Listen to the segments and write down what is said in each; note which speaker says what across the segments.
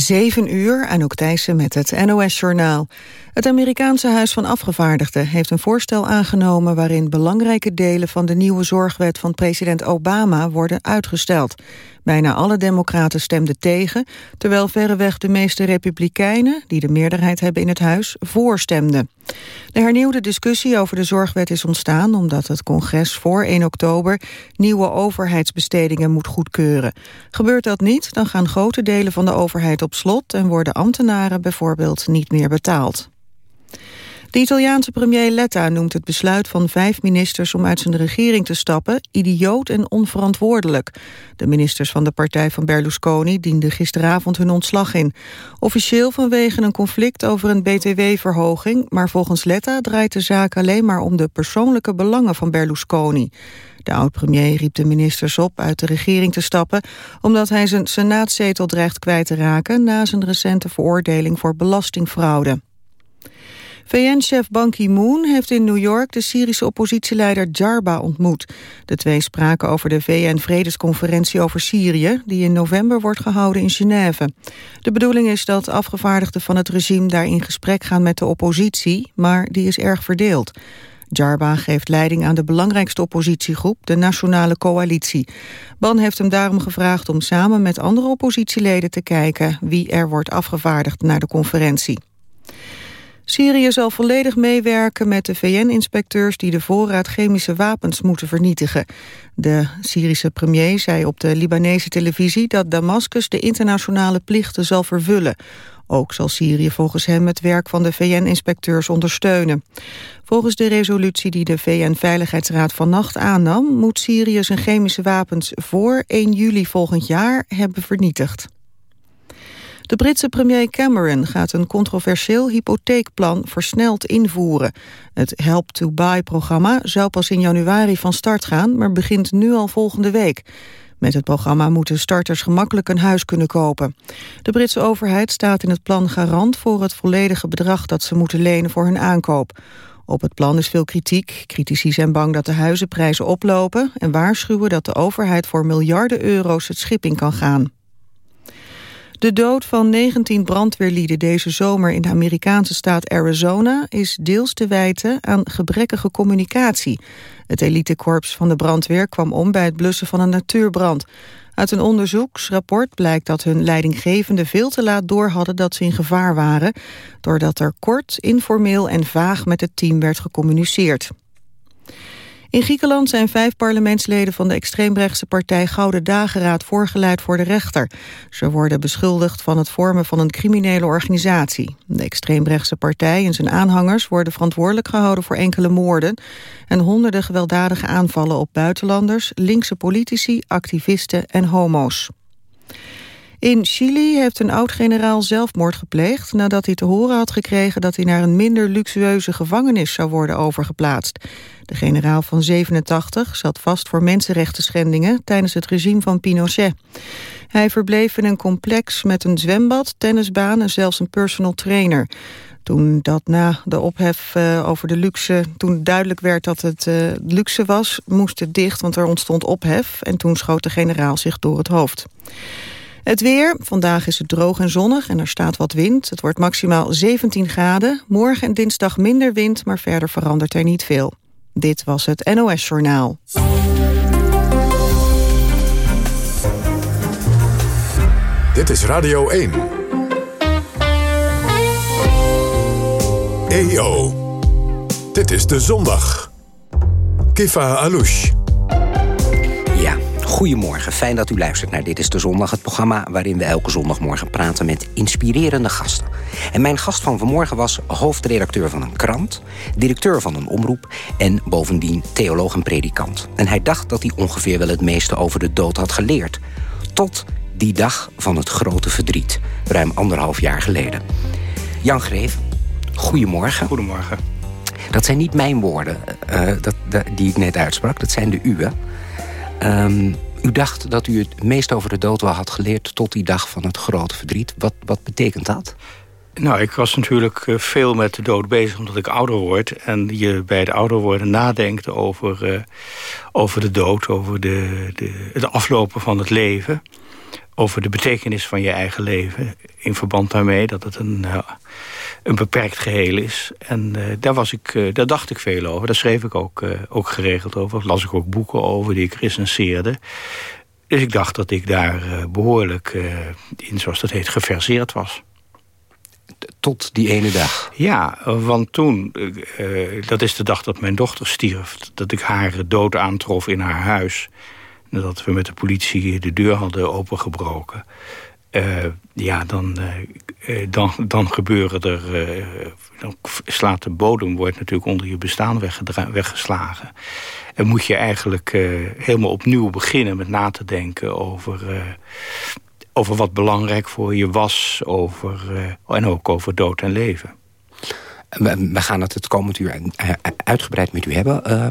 Speaker 1: 7 uur, Anouk Thijssen met het NOS-journaal. Het Amerikaanse Huis van Afgevaardigden heeft een voorstel aangenomen... waarin belangrijke delen van de nieuwe zorgwet van president Obama worden uitgesteld. Bijna alle democraten stemden tegen... terwijl verreweg de meeste republikeinen, die de meerderheid hebben in het huis, voorstemden. De hernieuwde discussie over de zorgwet is ontstaan... omdat het congres voor 1 oktober nieuwe overheidsbestedingen moet goedkeuren. Gebeurt dat niet, dan gaan grote delen van de overheid op slot... en worden ambtenaren bijvoorbeeld niet meer betaald. De Italiaanse premier Letta noemt het besluit van vijf ministers om uit zijn regering te stappen idioot en onverantwoordelijk. De ministers van de partij van Berlusconi dienden gisteravond hun ontslag in. Officieel vanwege een conflict over een btw-verhoging, maar volgens Letta draait de zaak alleen maar om de persoonlijke belangen van Berlusconi. De oud-premier riep de ministers op uit de regering te stappen... omdat hij zijn senaatzetel dreigt kwijt te raken... na zijn recente veroordeling voor belastingfraude. VN-chef Ban Ki-moon heeft in New York de Syrische oppositieleider Jarba ontmoet. De twee spraken over de VN-vredesconferentie over Syrië... die in november wordt gehouden in Genève. De bedoeling is dat afgevaardigden van het regime daar in gesprek gaan met de oppositie... maar die is erg verdeeld. Jarba geeft leiding aan de belangrijkste oppositiegroep, de Nationale Coalitie. Ban heeft hem daarom gevraagd om samen met andere oppositieleden te kijken wie er wordt afgevaardigd naar de conferentie. Syrië zal volledig meewerken met de VN-inspecteurs die de voorraad chemische wapens moeten vernietigen. De Syrische premier zei op de Libanese televisie dat Damascus de internationale plichten zal vervullen. Ook zal Syrië volgens hem het werk van de VN-inspecteurs ondersteunen. Volgens de resolutie die de VN-veiligheidsraad vannacht aannam... moet Syrië zijn chemische wapens voor 1 juli volgend jaar hebben vernietigd. De Britse premier Cameron gaat een controversieel hypotheekplan versneld invoeren. Het Help to Buy-programma zou pas in januari van start gaan, maar begint nu al volgende week. Met het programma moeten starters gemakkelijk een huis kunnen kopen. De Britse overheid staat in het plan garant voor het volledige bedrag dat ze moeten lenen voor hun aankoop. Op het plan is veel kritiek. Critici zijn bang dat de huizenprijzen oplopen en waarschuwen dat de overheid voor miljarden euro's het schip in kan gaan. De dood van 19 brandweerlieden deze zomer in de Amerikaanse staat Arizona is deels te wijten aan gebrekkige communicatie. Het elitekorps van de brandweer kwam om bij het blussen van een natuurbrand. Uit een onderzoeksrapport blijkt dat hun leidinggevenden veel te laat door hadden dat ze in gevaar waren, doordat er kort, informeel en vaag met het team werd gecommuniceerd. In Griekenland zijn vijf parlementsleden van de extreemrechtse partij Gouden Dageraad voorgeleid voor de rechter. Ze worden beschuldigd van het vormen van een criminele organisatie. De extreemrechtse partij en zijn aanhangers worden verantwoordelijk gehouden voor enkele moorden en honderden gewelddadige aanvallen op buitenlanders, linkse politici, activisten en homo's. In Chili heeft een oud-generaal zelfmoord gepleegd... nadat hij te horen had gekregen dat hij naar een minder luxueuze gevangenis zou worden overgeplaatst. De generaal van 87 zat vast voor mensenrechten schendingen tijdens het regime van Pinochet. Hij verbleef in een complex met een zwembad, tennisbaan en zelfs een personal trainer. Toen dat na de ophef uh, over de luxe, toen duidelijk werd dat het uh, luxe was, moest het dicht, want er ontstond ophef. En toen schoot de generaal zich door het hoofd. Het weer. Vandaag is het droog en zonnig en er staat wat wind. Het wordt maximaal 17 graden. Morgen en dinsdag minder wind, maar verder verandert er niet veel. Dit was het NOS Journaal.
Speaker 2: Dit is Radio 1. EO. Dit is de zondag. Kifa Alouche.
Speaker 3: Goedemorgen, fijn dat u luistert naar Dit is de Zondag... het programma waarin we elke zondagmorgen praten met inspirerende gasten. En mijn gast van vanmorgen was hoofdredacteur van een krant... directeur van een omroep en bovendien theoloog en predikant. En hij dacht dat hij ongeveer wel het meeste over de dood had geleerd. Tot die dag van het grote verdriet, ruim anderhalf jaar geleden. Jan Greef, goedemorgen.
Speaker 4: Goedemorgen.
Speaker 3: Dat zijn niet mijn woorden uh, dat, die ik net uitsprak, dat zijn de uwe. Um, u dacht dat u het meest over de dood wel had geleerd... tot die dag van het grote verdriet. Wat, wat betekent dat?
Speaker 4: Nou, ik was natuurlijk eh, veel met de dood bezig omdat ik ouder word. En je bij het ouder worden nadenkt over, uh, over de dood, over de, de, het aflopen van het leven. Over de betekenis van je eigen leven. In verband daarmee dat het een, uh, een beperkt geheel is. En uh, daar, was ik, uh, daar dacht ik veel over. Daar schreef ik ook, ook geregeld over. Las ik ook boeken over die ik recenseerde. Dus ik dacht dat ik daar behoorlijk in, zoals dat heet, geverseerd was.
Speaker 5: Tot die ene dag?
Speaker 4: Ja, want toen, dat is de dag dat mijn dochter stierf... dat ik haar dood aantrof in haar huis nadat we met de politie de deur hadden opengebroken... Uh, ja, dan, uh, dan, dan gebeuren er... Dan slaat de bodem, wordt natuurlijk onder je bestaan weggeslagen. En moet je eigenlijk helemaal opnieuw beginnen met na te denken over... over wat belangrijk voor je was, over, en ook over dood en leven.
Speaker 5: We gaan het het komend uur uitgebreid met u hebben uh,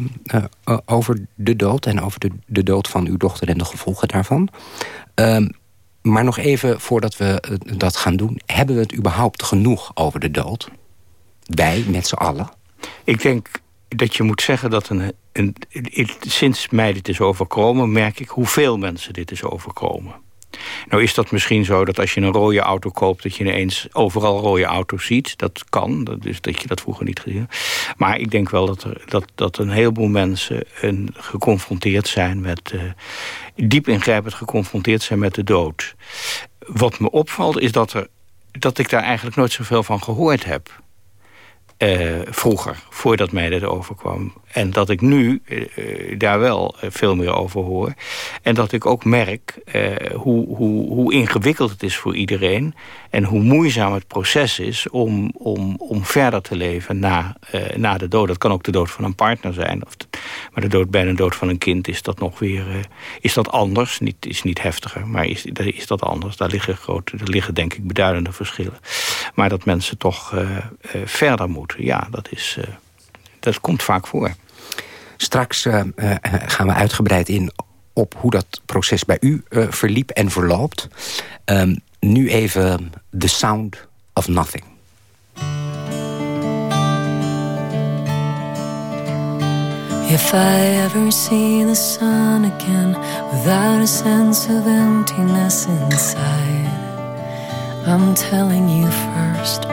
Speaker 5: uh, over de dood... en over de, de dood van uw dochter en de gevolgen daarvan. Uh, maar nog even voordat we eh, dat gaan doen... hebben we het überhaupt genoeg over de dood? Wij, met z'n allen?
Speaker 4: Ik denk dat je moet zeggen dat een, een, sinds mij dit is overkomen... merk ik hoeveel mensen dit is overkomen. Nou is dat misschien zo dat als je een rode auto koopt... dat je ineens overal rode auto's ziet. Dat kan, dat is dat je dat vroeger niet gezien Maar ik denk wel dat, er, dat, dat een heleboel mensen een, geconfronteerd zijn met... Uh, diep ingrijpend geconfronteerd zijn met de dood. Wat me opvalt is dat, er, dat ik daar eigenlijk nooit zoveel van gehoord heb. Uh, vroeger, voordat mij dit overkwam. En dat ik nu uh, daar wel veel meer over hoor. En dat ik ook merk hoe, hoe, hoe ingewikkeld het is voor iedereen... en hoe moeizaam het proces is om, om, om verder te leven na, na de dood. Dat kan ook de dood van een partner zijn. Of maar de dood bij een dood van een kind is dat nog weer is dat anders. Niet, is niet heftiger, maar is, is dat anders. Daar liggen, grote, daar liggen denk ik beduidende verschillen. Maar dat mensen toch verder moeten, ja, dat, is, dat komt vaak voor.
Speaker 5: Straks uh, uh, gaan we uitgebreid in op hoe dat proces bij u uh, verliep en verloopt. Um, nu even The Sound of Nothing. If I ever see the sun again Without a sense of emptiness inside I'm telling you first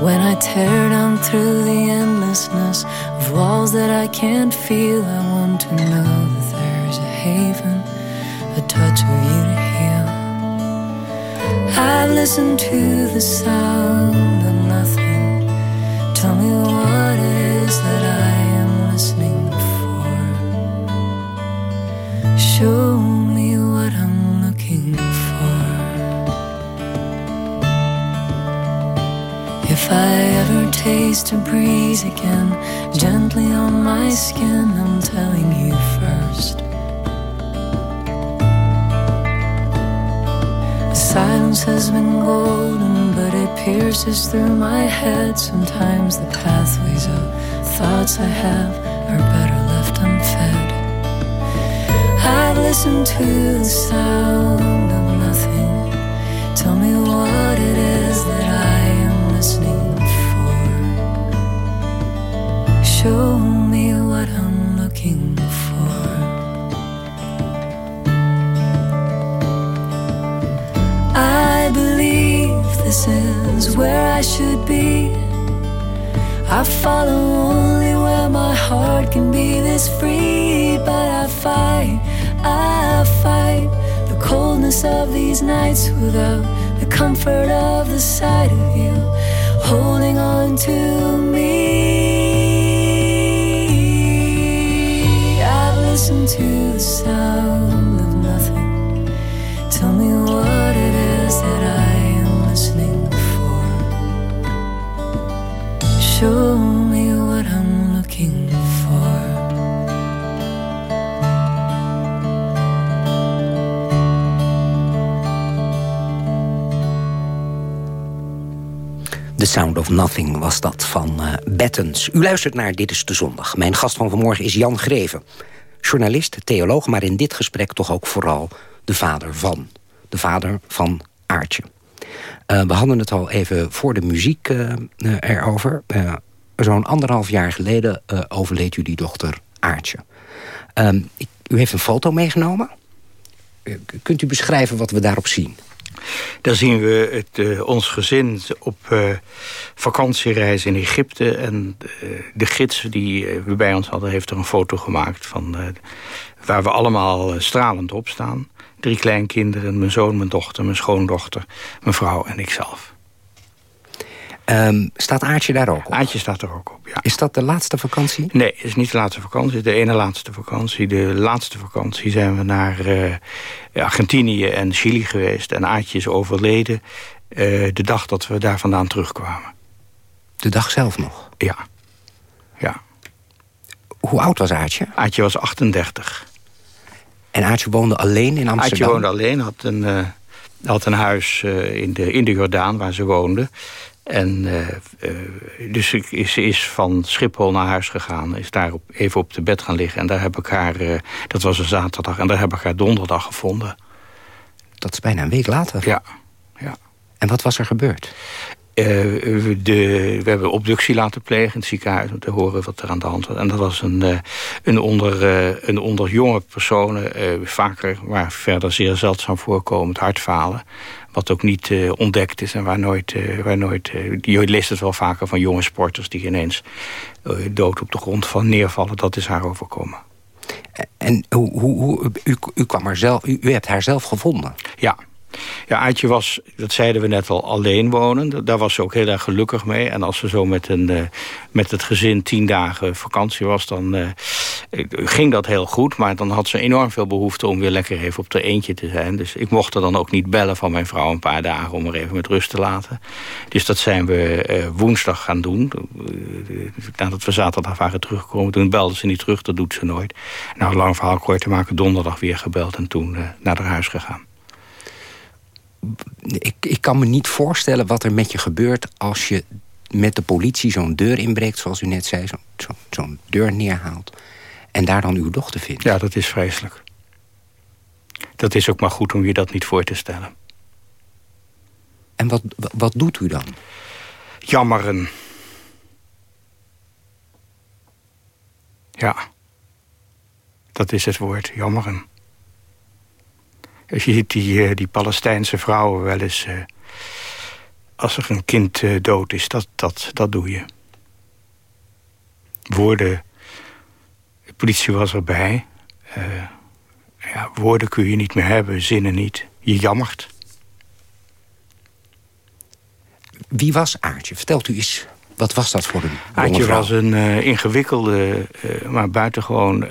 Speaker 5: When I tear down through the endlessness of walls that I can't feel, I want to know that there's a haven, a touch of you to heal. I've listened to the sound of nothing. Tell me what it is that I If I ever taste a breeze again, gently on my skin, I'm telling you first. The silence has been golden, but it pierces through my head. Sometimes the pathways of thoughts I have are better left unfed. I've listened to the sound of nothing. Tell me what it is show me what I'm looking for. I believe this is where I should be. I follow only where my heart can be this free. But I fight, I fight the coldness of these nights without the comfort of the sight of you holding on to me. Listen to the sound of nothing. Tell me what it is that I am listening for. Show me what I'm looking for. The Sound of Nothing was dat van uh, Bettens. U luistert naar Dit is de Zondag. Mijn gast van vanmorgen is Jan Greven journalist, theoloog... maar in dit gesprek toch ook vooral de vader van. De vader van Aartje. Uh, we hadden het al even voor de muziek uh, uh, erover. Zo'n anderhalf jaar geleden overleed jullie dochter Aartje. Ehm, ik, u heeft een foto meegenomen.
Speaker 3: kunt u beschrijven wat we daarop zien?
Speaker 4: Daar zien we het, uh, ons gezin op uh, vakantiereis in Egypte. En uh, de gids die we bij ons hadden heeft er een foto gemaakt... van waar we allemaal stralend op staan. Drie kleinkinderen, mijn zoon, mijn dochter, mijn schoondochter... mijn vrouw en ikzelf.
Speaker 3: Um, staat Aartje daar ook op?
Speaker 4: Aartje staat er ook op, ja.
Speaker 3: Is dat de laatste vakantie?
Speaker 4: Nee, het is niet de laatste vakantie. Het is de ene laatste vakantie. De laatste vakantie zijn we naar uh, Argentinië en Chili geweest. En Aartje is overleden uh, de dag dat we daar vandaan terugkwamen.
Speaker 3: De dag zelf nog?
Speaker 4: Ja. ja.
Speaker 3: Hoe oud was Aartje?
Speaker 4: Aartje was 38.
Speaker 3: En Aartje woonde alleen in Amsterdam?
Speaker 4: Aartje woonde alleen, had een, uh, had een huis in, de, in de Jordaan waar ze woonde. En uh, uh, dus ik is, is van Schiphol naar huis gegaan. Is daar op, even op de bed gaan liggen. En daar heb ik haar, uh, dat was een zaterdag. En daar heb ik haar donderdag gevonden.
Speaker 3: Dat is bijna een week later?
Speaker 4: Ja. ja.
Speaker 3: En wat was er gebeurd?
Speaker 4: de, we hebben obductie laten plegen in het ziekenhuis... om te horen wat er aan de hand was. En dat was een, een, onder, een onder jonge personen... vaker, waar verder zeer zeldzaam voorkomend hartfalen wat ook niet uh, ontdekt is en waar nooit... Uh, waar nooit uh, je leest het wel vaker van jonge sporters... die ineens dood op de grond van neervallen. Dat is haar overkomen.
Speaker 3: En hoe, hoe, hoe, u, u, kwam er zelf, u, u hebt haar zelf gevonden?
Speaker 4: Ja, ja, Aartje was, dat zeiden we net al, alleen wonen. Daar was ze ook heel erg gelukkig mee. En als ze zo met, een, uh, met het gezin tien dagen vakantie was... dan uh, ging dat heel goed. Maar dan had ze enorm veel behoefte om weer lekker even op de eentje te zijn. Dus ik mocht er dan ook niet bellen van mijn vrouw een paar dagen... om er even met rust te laten. Dus dat zijn we uh, woensdag gaan doen. nadat we zaterdag waren teruggekomen. Toen belde ze niet terug, dat doet ze nooit. Nou, lang verhaal kort te maken, donderdag weer gebeld... en toen naar haar huis gegaan
Speaker 3: ik, ik kan me niet voorstellen wat er met je gebeurt... als je met de politie zo'n deur inbreekt, zoals u net zei. Zo'n zo, zo deur neerhaalt. En daar dan uw dochter vindt.
Speaker 4: Ja, dat is vreselijk. Dat is ook maar goed om je dat niet voor te stellen.
Speaker 3: En wat, wat doet u dan?
Speaker 4: Jammeren. Ja. Dat is het woord, jammeren. Je ziet die, eh, die Palestijnse vrouwen wel eens... Uh, als er een kind uh, dood is, dat, dat, dat doe je. Woorden... De politie was erbij. Uh, ja, woorden kun je niet meer hebben, zinnen niet. Je jammert.
Speaker 3: Wie was Aartje? Vertelt u eens, wat was dat voor een
Speaker 4: Aartje was een ingewikkelde, maar buitengewoon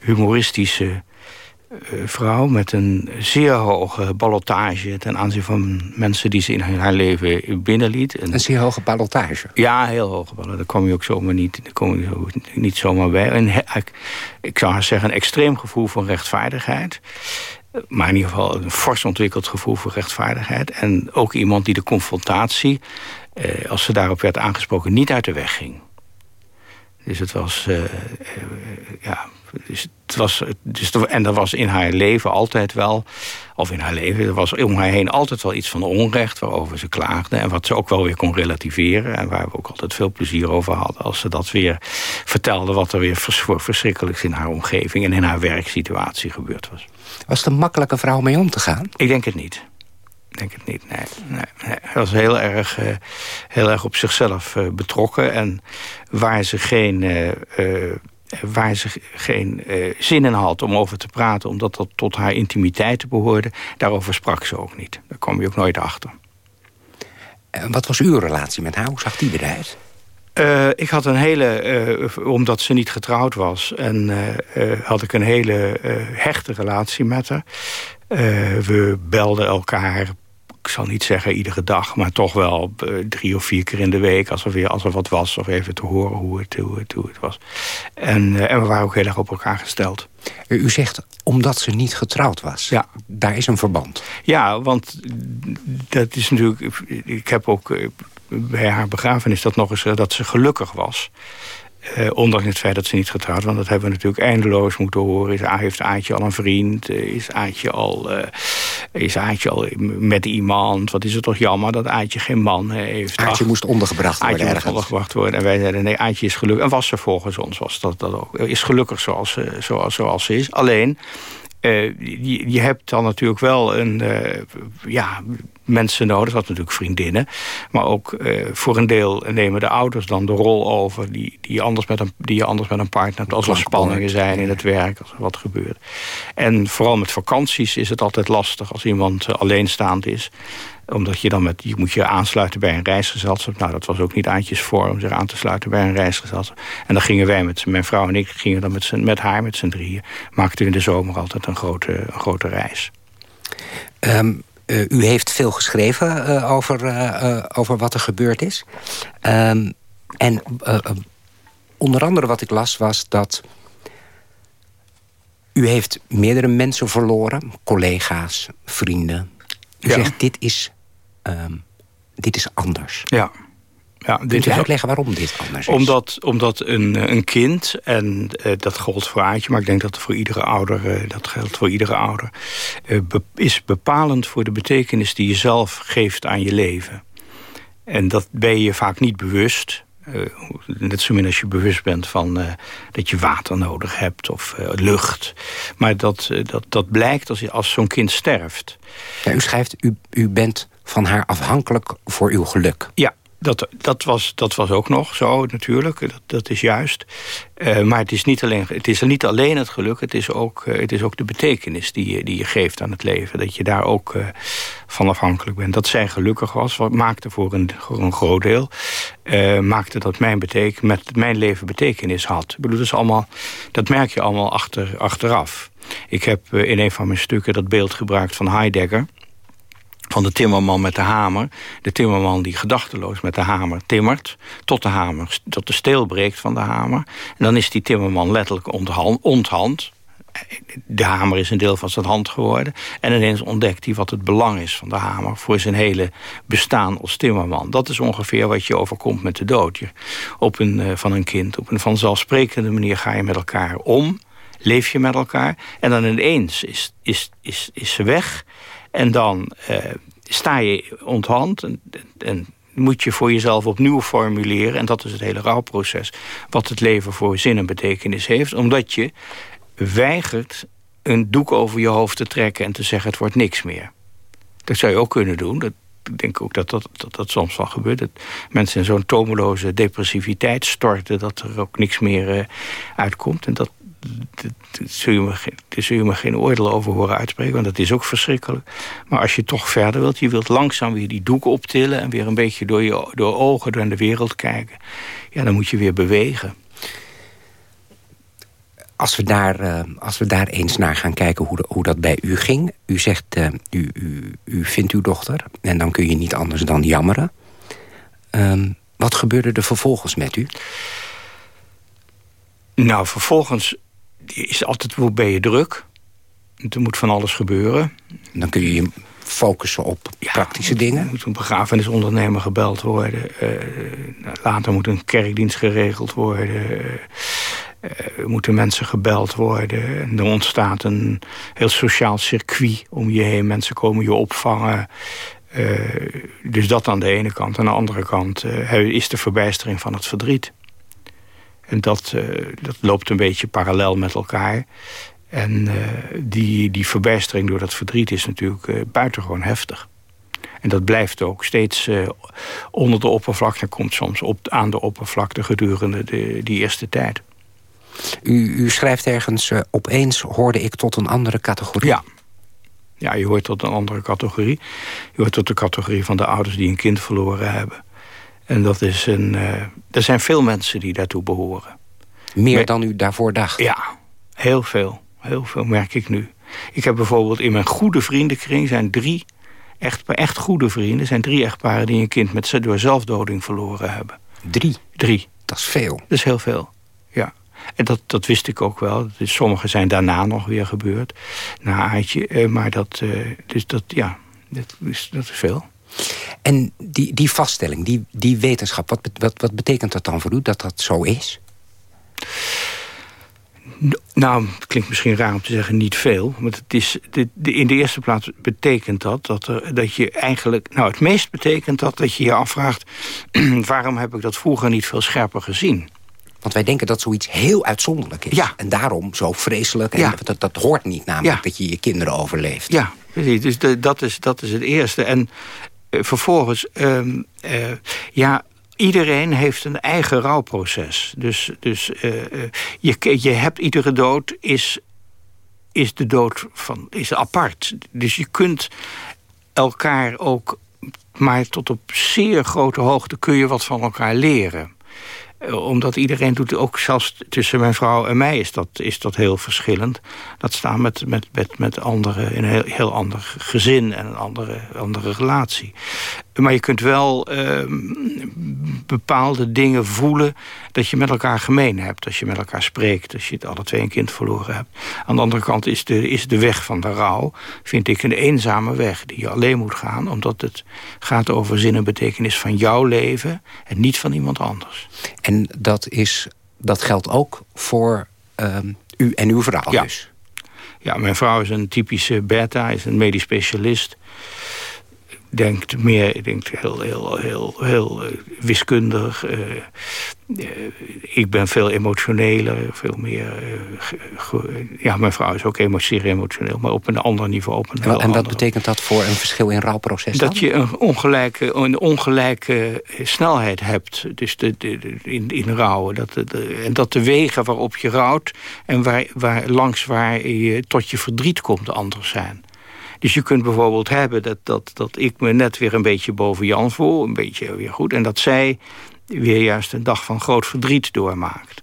Speaker 4: humoristische eh, vrouw met een zeer hoge ballotage... ten aanzien van mensen die ze in haar leven binnenliet.
Speaker 3: Een, een zeer hoge ballotage?
Speaker 4: Ja, heel hoge ballotage. Daar kom je ook zomaar niet, daar kom je niet zomaar bij. En, ik, ik zou haar zeggen, een extreem gevoel van rechtvaardigheid maar in ieder geval een fors ontwikkeld gevoel voor rechtvaardigheid. En ook iemand die de confrontatie, eh, als ze daarop werd aangesproken, niet uit de weg ging. Dus het was, uh, uh, ja, dus het was, dus, en er was in haar leven altijd wel, of in haar leven, er was om haar heen altijd wel iets van onrecht waarover ze klaagde. En wat ze ook wel weer kon relativeren. En waar we ook altijd veel plezier over hadden als ze dat weer vertelde, wat er weer verschrikkelijks in haar omgeving en in haar werksituatie gebeurd was.
Speaker 3: Was het een makkelijke vrouw mee om te gaan?
Speaker 4: Ik denk het niet. Ik denk het niet, nee. nee, nee. Hij was heel erg, uh, heel erg op zichzelf uh, betrokken. En waar ze geen... Uh, waar ze geen zin in had om over te praten... omdat dat tot haar intimiteit behoorde... daarover sprak ze ook niet. Daar kwam je ook nooit achter.
Speaker 3: En wat was uw relatie met haar? Hoe zag die eruit?
Speaker 4: Uh, ik had een hele, uh, omdat ze niet getrouwd was... en uh, had ik een hele hechte relatie met haar. We belden elkaar ik zal niet zeggen iedere dag, maar toch wel uh, drie of vier keer in de week... als er, weer, als er wat was, of even te horen hoe het, hoe het, hoe het was. En, uh, en we waren ook heel erg op elkaar gesteld.
Speaker 3: U zegt omdat ze niet getrouwd was.
Speaker 4: Ja.
Speaker 3: Daar is een verband.
Speaker 4: Ja, want dat is natuurlijk... Ik heb ook bij haar begrafenis dat nog eens dat ze gelukkig was. Uh, ondanks het feit dat ze niet getrouwd want dat hebben we natuurlijk eindeloos moeten horen. Is, heeft Aatje al een vriend? Is, Aatje al, uh, is Aatje al met iemand? Wat is het toch jammer dat Aatje geen man heeft?
Speaker 3: Aatje moest ondergebracht worden
Speaker 4: Aatje moest ondergebracht worden. En wij zeiden, nee, Aatje is gelukkig. En was ze volgens ons, was dat, dat ook. Is gelukkig zoals, zoals, zoals ze is. Alleen, uh, je, je, hebt dan natuurlijk wel een, uh, ja, mensen nodig. Dat natuurlijk vriendinnen. Maar ook uh, voor een deel nemen de ouders dan de rol over... die, die, anders met een, die je anders met een partner hebt... als er spanningen zijn in het werk, als er wat gebeurt. En vooral met vakanties is het altijd lastig... als iemand alleenstaand is omdat je dan met, je moet je aansluiten bij een reisgezelschap. Nou, dat was ook niet aantjes voor om zich aan te sluiten bij een reisgezelschap. En dan gingen wij met mijn vrouw en ik gingen dan met, met haar, met z'n drieën. Maakten in de zomer altijd een grote, een grote reis.
Speaker 3: Um, uh, u heeft veel geschreven uh, over, uh, over wat er gebeurd is. Um, en onder andere wat ik las was dat... U heeft meerdere mensen verloren, collega's, vrienden. U ja. zegt, dit is um, dit is anders.
Speaker 4: Ja.
Speaker 3: Ja, dit Kunt u uitleggen waarom dit anders is?
Speaker 4: Omdat, omdat een, een kind, en uh, dat gold voor Aatje... maar ik denk dat voor iedere ouder, uh, dat geldt voor iedere ouder... Uh, be is bepalend voor de betekenis die je zelf geeft aan je leven. En dat ben je vaak niet bewust... net zo min als je bewust bent van dat je water nodig hebt of lucht. Maar dat, dat, dat blijkt als, als zo'n kind sterft.
Speaker 3: Ja, u schrijft, u, u bent van haar afhankelijk voor uw geluk.
Speaker 4: Ja, dat, dat, was, dat was ook nog zo natuurlijk, dat, is juist. Uh, maar het is, niet alleen, het is niet alleen het geluk, het is ook, uh, het is ook de betekenis die je, die je geeft aan het leven. Dat je daar ook uh, van afhankelijk bent. Dat zij gelukkig was, wat maakte voor een, groot deel... maakte dat mijn, beteken, met mijn leven betekenis had. Ik bedoel, dat, allemaal, dat merk je allemaal achter, achteraf. Ik heb in een van mijn stukken dat beeld gebruikt van Heidegger van de timmerman met de hamer. De timmerman die gedachteloos met de hamer timmert... tot de, hamer, tot de steel breekt van de hamer. En dan is die timmerman letterlijk onthand. De hamer is een deel van zijn hand geworden. En ineens ontdekt hij wat het belang is van de hamer... voor zijn hele bestaan als timmerman. Dat is ongeveer wat je overkomt met de dood. Je, op een, uh, van een kind. Op een vanzelfsprekende manier ga je met elkaar om... leef je met elkaar. En dan ineens is, is, is, is ze weg... En dan uh, sta je onthand en, moet je voor jezelf opnieuw formuleren... en dat is het hele rouwproces... wat het leven voor zin en betekenis heeft. Omdat je weigert een doek over je hoofd te trekken... en te zeggen het wordt niks meer. Dat zou je ook kunnen doen. Dat, ik denk ook dat dat, dat, soms wel gebeurt. Dat mensen in zo'n tomeloze depressiviteit storten... dat er ook niks meer uh, uitkomt. En dat, zul, je me geen, zul je me geen oordeel over horen uitspreken, want dat is ook verschrikkelijk. Maar als je toch verder wilt, je wilt langzaam weer die doek optillen... en weer een beetje door je door ogen door de wereld kijken... ja, dan moet je weer bewegen.
Speaker 3: Als we daar, uh, als we daar eens naar gaan kijken hoe, de, hoe dat bij u ging. U zegt, uh, u, u, u vindt uw dochter en dan kun je niet anders dan jammeren. Um, wat gebeurde er vervolgens met u?
Speaker 4: Nou, vervolgens is altijd, hoe ben je druk? Er moet van alles gebeuren.
Speaker 3: Dan kun je je focussen op praktische dingen. Er
Speaker 4: moet een begrafenisondernemer gebeld worden. Uh, later moet een kerkdienst geregeld worden. Uh, moeten mensen gebeld worden. En er ontstaat een heel sociaal circuit om je heen. Mensen komen je opvangen. Uh, dus dat aan de ene kant. Aan de andere kant is de verbijstering van het verdriet. En dat, uh, dat loopt een beetje parallel met elkaar. En uh, die, die verbijstering door dat verdriet is natuurlijk uh, buitengewoon heftig. En dat blijft ook steeds onder de oppervlakte. komt soms op, aan de oppervlakte gedurende de, die eerste tijd.
Speaker 3: U, u schrijft ergens, opeens hoorde ik tot een andere categorie.
Speaker 4: Ja. ja, je hoort tot een andere categorie. Je hoort tot de categorie van de ouders die een kind verloren hebben. En dat is een, uh, er zijn veel mensen die daartoe behoren.
Speaker 3: Meer dan u daarvoor dacht?
Speaker 4: Ja, heel veel. Heel veel merk ik nu. Ik heb bijvoorbeeld in mijn goede vriendenkring zijn drie echt, echt goede vrienden... zijn drie echtparen die een kind met, door zelfdoding verloren hebben.
Speaker 3: Drie?
Speaker 4: Drie.
Speaker 3: Dat is veel. Dat
Speaker 4: is heel veel, ja. En dat, dat wist ik ook wel. Dus sommige zijn daarna nog weer gebeurd. Na Aatje. Eh, maar dat, uh, dus dat, ja, dat is, dat is veel.
Speaker 3: En die, die vaststelling, die, die wetenschap, wat, wat, wat betekent dat dan voor u, dat dat zo is?
Speaker 4: Nou, het klinkt misschien raar om te zeggen niet veel. Want het is, de, in de eerste plaats betekent dat dat, er, dat je eigenlijk... Nou, het meest betekent dat dat je je afvraagt... waarom heb ik dat vroeger niet veel scherper gezien?
Speaker 3: Want wij denken dat zoiets heel uitzonderlijk is.
Speaker 4: Ja.
Speaker 3: En daarom zo vreselijk. En
Speaker 4: Ja.
Speaker 3: dat, dat hoort niet namelijk
Speaker 4: Ja.
Speaker 3: dat je je kinderen overleeft.
Speaker 4: Ja, precies. Dus de- dat, is, dat is het eerste. En vervolgens, ehm, eh, ja, iedereen heeft een eigen rouwproces. Dus, dus eh, eh, je, je hebt iedere dood is, is de dood van, is apart. Dus je kunt elkaar ook, maar tot op zeer grote hoogte kun je wat van elkaar leren. Eh, Omdat iedereen doet, ook zelfs tussen mijn vrouw en mij is dat, is dat heel verschillend. Dat staan met, met, met, met anderen in een heel, heel ander gezin en een andere, andere relatie. Maar je kunt wel ehm, bepaalde dingen voelen dat je met elkaar gemeen hebt. Als je met elkaar spreekt, als je het alle twee een kind verloren hebt. Aan de andere kant is de, is de weg van de rouw, vind ik, een eenzame weg die je alleen moet gaan. Omdat het gaat over zin en betekenis van jouw leven en niet van iemand anders.
Speaker 3: En dat, is, dat geldt ook voor ehm, u en uw vrouw
Speaker 4: Ja.
Speaker 3: dus.
Speaker 4: Ja, mijn vrouw is een typische beta, is een medisch specialist. Denkt meer, denkt heel, heel, heel, heel eh, wiskundig. eh, eh, ik ben veel emotioneler, veel meer... ja, mijn vrouw is ook zeer emotioneel, maar op een ander niveau. Op een
Speaker 3: En, wat-
Speaker 4: andere-
Speaker 3: betekent dat voor een verschil in rouwproces dan?
Speaker 4: dat je een ongelijke, een ongelijke snelheid hebt dus de, de, de- in, in rouwen. Dat, de- de- en dat de wegen waarop je rouwt... en waar, waar, langs waar je tot je verdriet komt anders zijn. Dus je kunt bijvoorbeeld hebben dat, dat, dat ik me net weer een beetje boven Jan voel... een beetje weer goed, en dat zij weer juist een dag van groot verdriet doormaakt.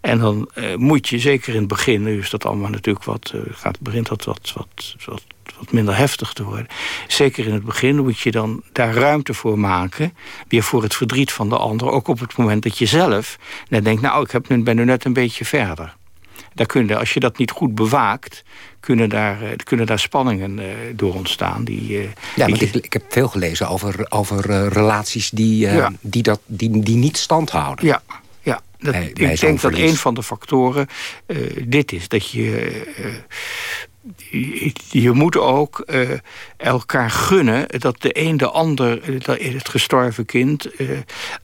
Speaker 4: En dan eh, moet je, zeker in het begin, nu is dat allemaal natuurlijk wat, eh, gaat, begint dat wat, wat, wat, wat minder heftig te worden. Zeker in het begin moet je dan daar ruimte voor maken, weer voor het verdriet van de ander. Ook op het moment dat je zelf net denkt, nou, ik heb ben nu net een beetje verder. Daar kunnen, als je dat niet goed bewaakt, kunnen daar, eh, kunnen daar spanningen eh, door ontstaan. Die, eh,
Speaker 3: Ja,
Speaker 4: die je-
Speaker 3: ik, ik heb veel gelezen over, over relaties die,
Speaker 4: Ja.
Speaker 3: die, dat, die, die niet stand houden.
Speaker 4: Ja, ja. Dat,
Speaker 3: Bij- bij
Speaker 4: ik denk dat een van de factoren dit is. Dat je, je, je moet ook elkaar gunnen dat de een de ander, het gestorven kind, eh,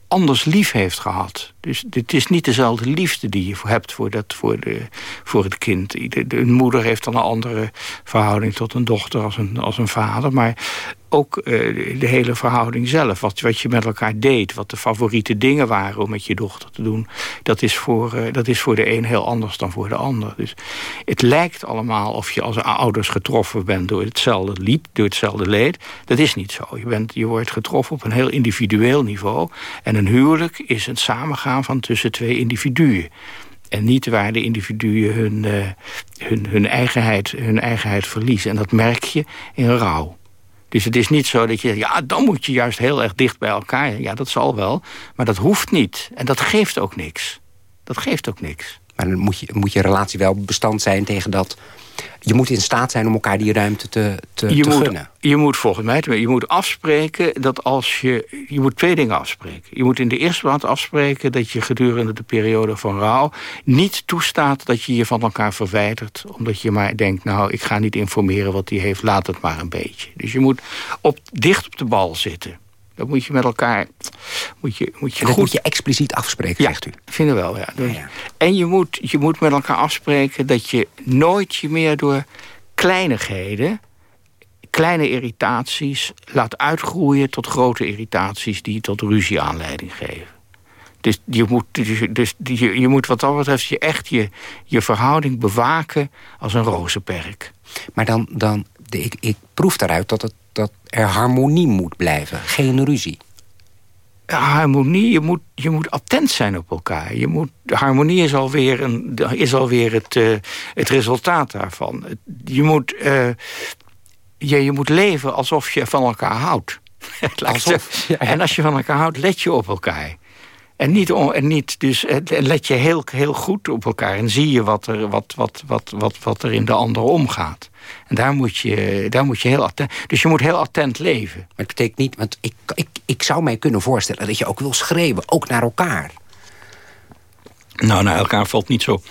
Speaker 4: anders lief heeft gehad. Dus het is niet dezelfde liefde die je hebt voor, dat, voor, de, voor het kind. Een moeder heeft dan een andere verhouding tot een dochter als een, als een vader. Maar ook eh, de- de hele verhouding zelf. Wat, wat je met elkaar deed. Wat de favoriete dingen waren om met je dochter te doen. Dat is voor, eh, dat is voor de een heel anders dan voor de ander. Dus het lijkt allemaal of je als ouders getroffen bent door hetzelfde lied, hetzelfde leed. Dat is niet zo. Je, bent, je wordt getroffen op een heel individueel niveau. En een huwelijk is een samengaan van tussen twee individuen. En niet waar de individuen hun, eh, hun, hun, eigenheid, hun eigenheid verliezen. En dat merk je in rouw. Dus het is niet zo dat je ja, dan moet je juist heel erg dicht bij elkaar. Ja, dat zal wel, maar dat hoeft niet. En dat geeft ook niks. Dat geeft ook niks.
Speaker 3: Maar dan moet je, moet je relatie wel bestand zijn tegen dat... Je moet in staat zijn om elkaar die ruimte te, te,
Speaker 4: Je
Speaker 3: te
Speaker 4: moet,
Speaker 3: gunnen.
Speaker 4: je moet volgens mij, je moet afspreken dat als je... Je moet twee dingen afspreken. Je moet in de eerste plaats afspreken dat je gedurende de periode van rouw... niet toestaat dat je je van elkaar verwijdert. Omdat je maar denkt, nou, ik ga niet informeren wat hij heeft. Laat het maar een beetje. Dus je moet op, dicht op de bal zitten. Dat moet je met elkaar... Moet je, moet je
Speaker 3: En dat
Speaker 4: goed
Speaker 3: moet je expliciet afspreken,
Speaker 4: Ja,
Speaker 3: zegt u.
Speaker 4: vinden wel, ja. Dus-
Speaker 3: Ja, ja.
Speaker 4: En je moet, je moet met elkaar afspreken dat je nooit je meer door kleinigheden... kleine irritaties laat uitgroeien tot grote irritaties... die tot ruzie aanleiding geven. Dus je moet, dus, dus je, je moet wat dat betreft je echt je, je verhouding bewaken als een rozenperk.
Speaker 3: Maar dan, dan ik, ik proef daaruit dat, het, dat er harmonie moet blijven. Geen ruzie.
Speaker 4: harmonie, je moet, je moet attent zijn op elkaar. Je moet, de harmonie is alweer, een, is alweer het, eh, het resultaat daarvan. Je moet, eh, je, je moet leven alsof je van elkaar houdt.
Speaker 3: Alsof,
Speaker 4: zeggen.
Speaker 3: ja, ja.
Speaker 4: En als je van elkaar houdt, let je op elkaar. En niet, en niet dus eh, let je heel, heel goed op elkaar en zie je wat er, wat, wat, wat, wat, wat er in de ander omgaat. En daar moet, je, daar moet je heel attent. Dus je moet heel attent leven.
Speaker 3: Maar het betekent niet, want ik, ik, ik zou mij kunnen voorstellen... dat je ook wil schreeuwen, ook naar elkaar.
Speaker 4: Nou, naar elkaar valt niet zo...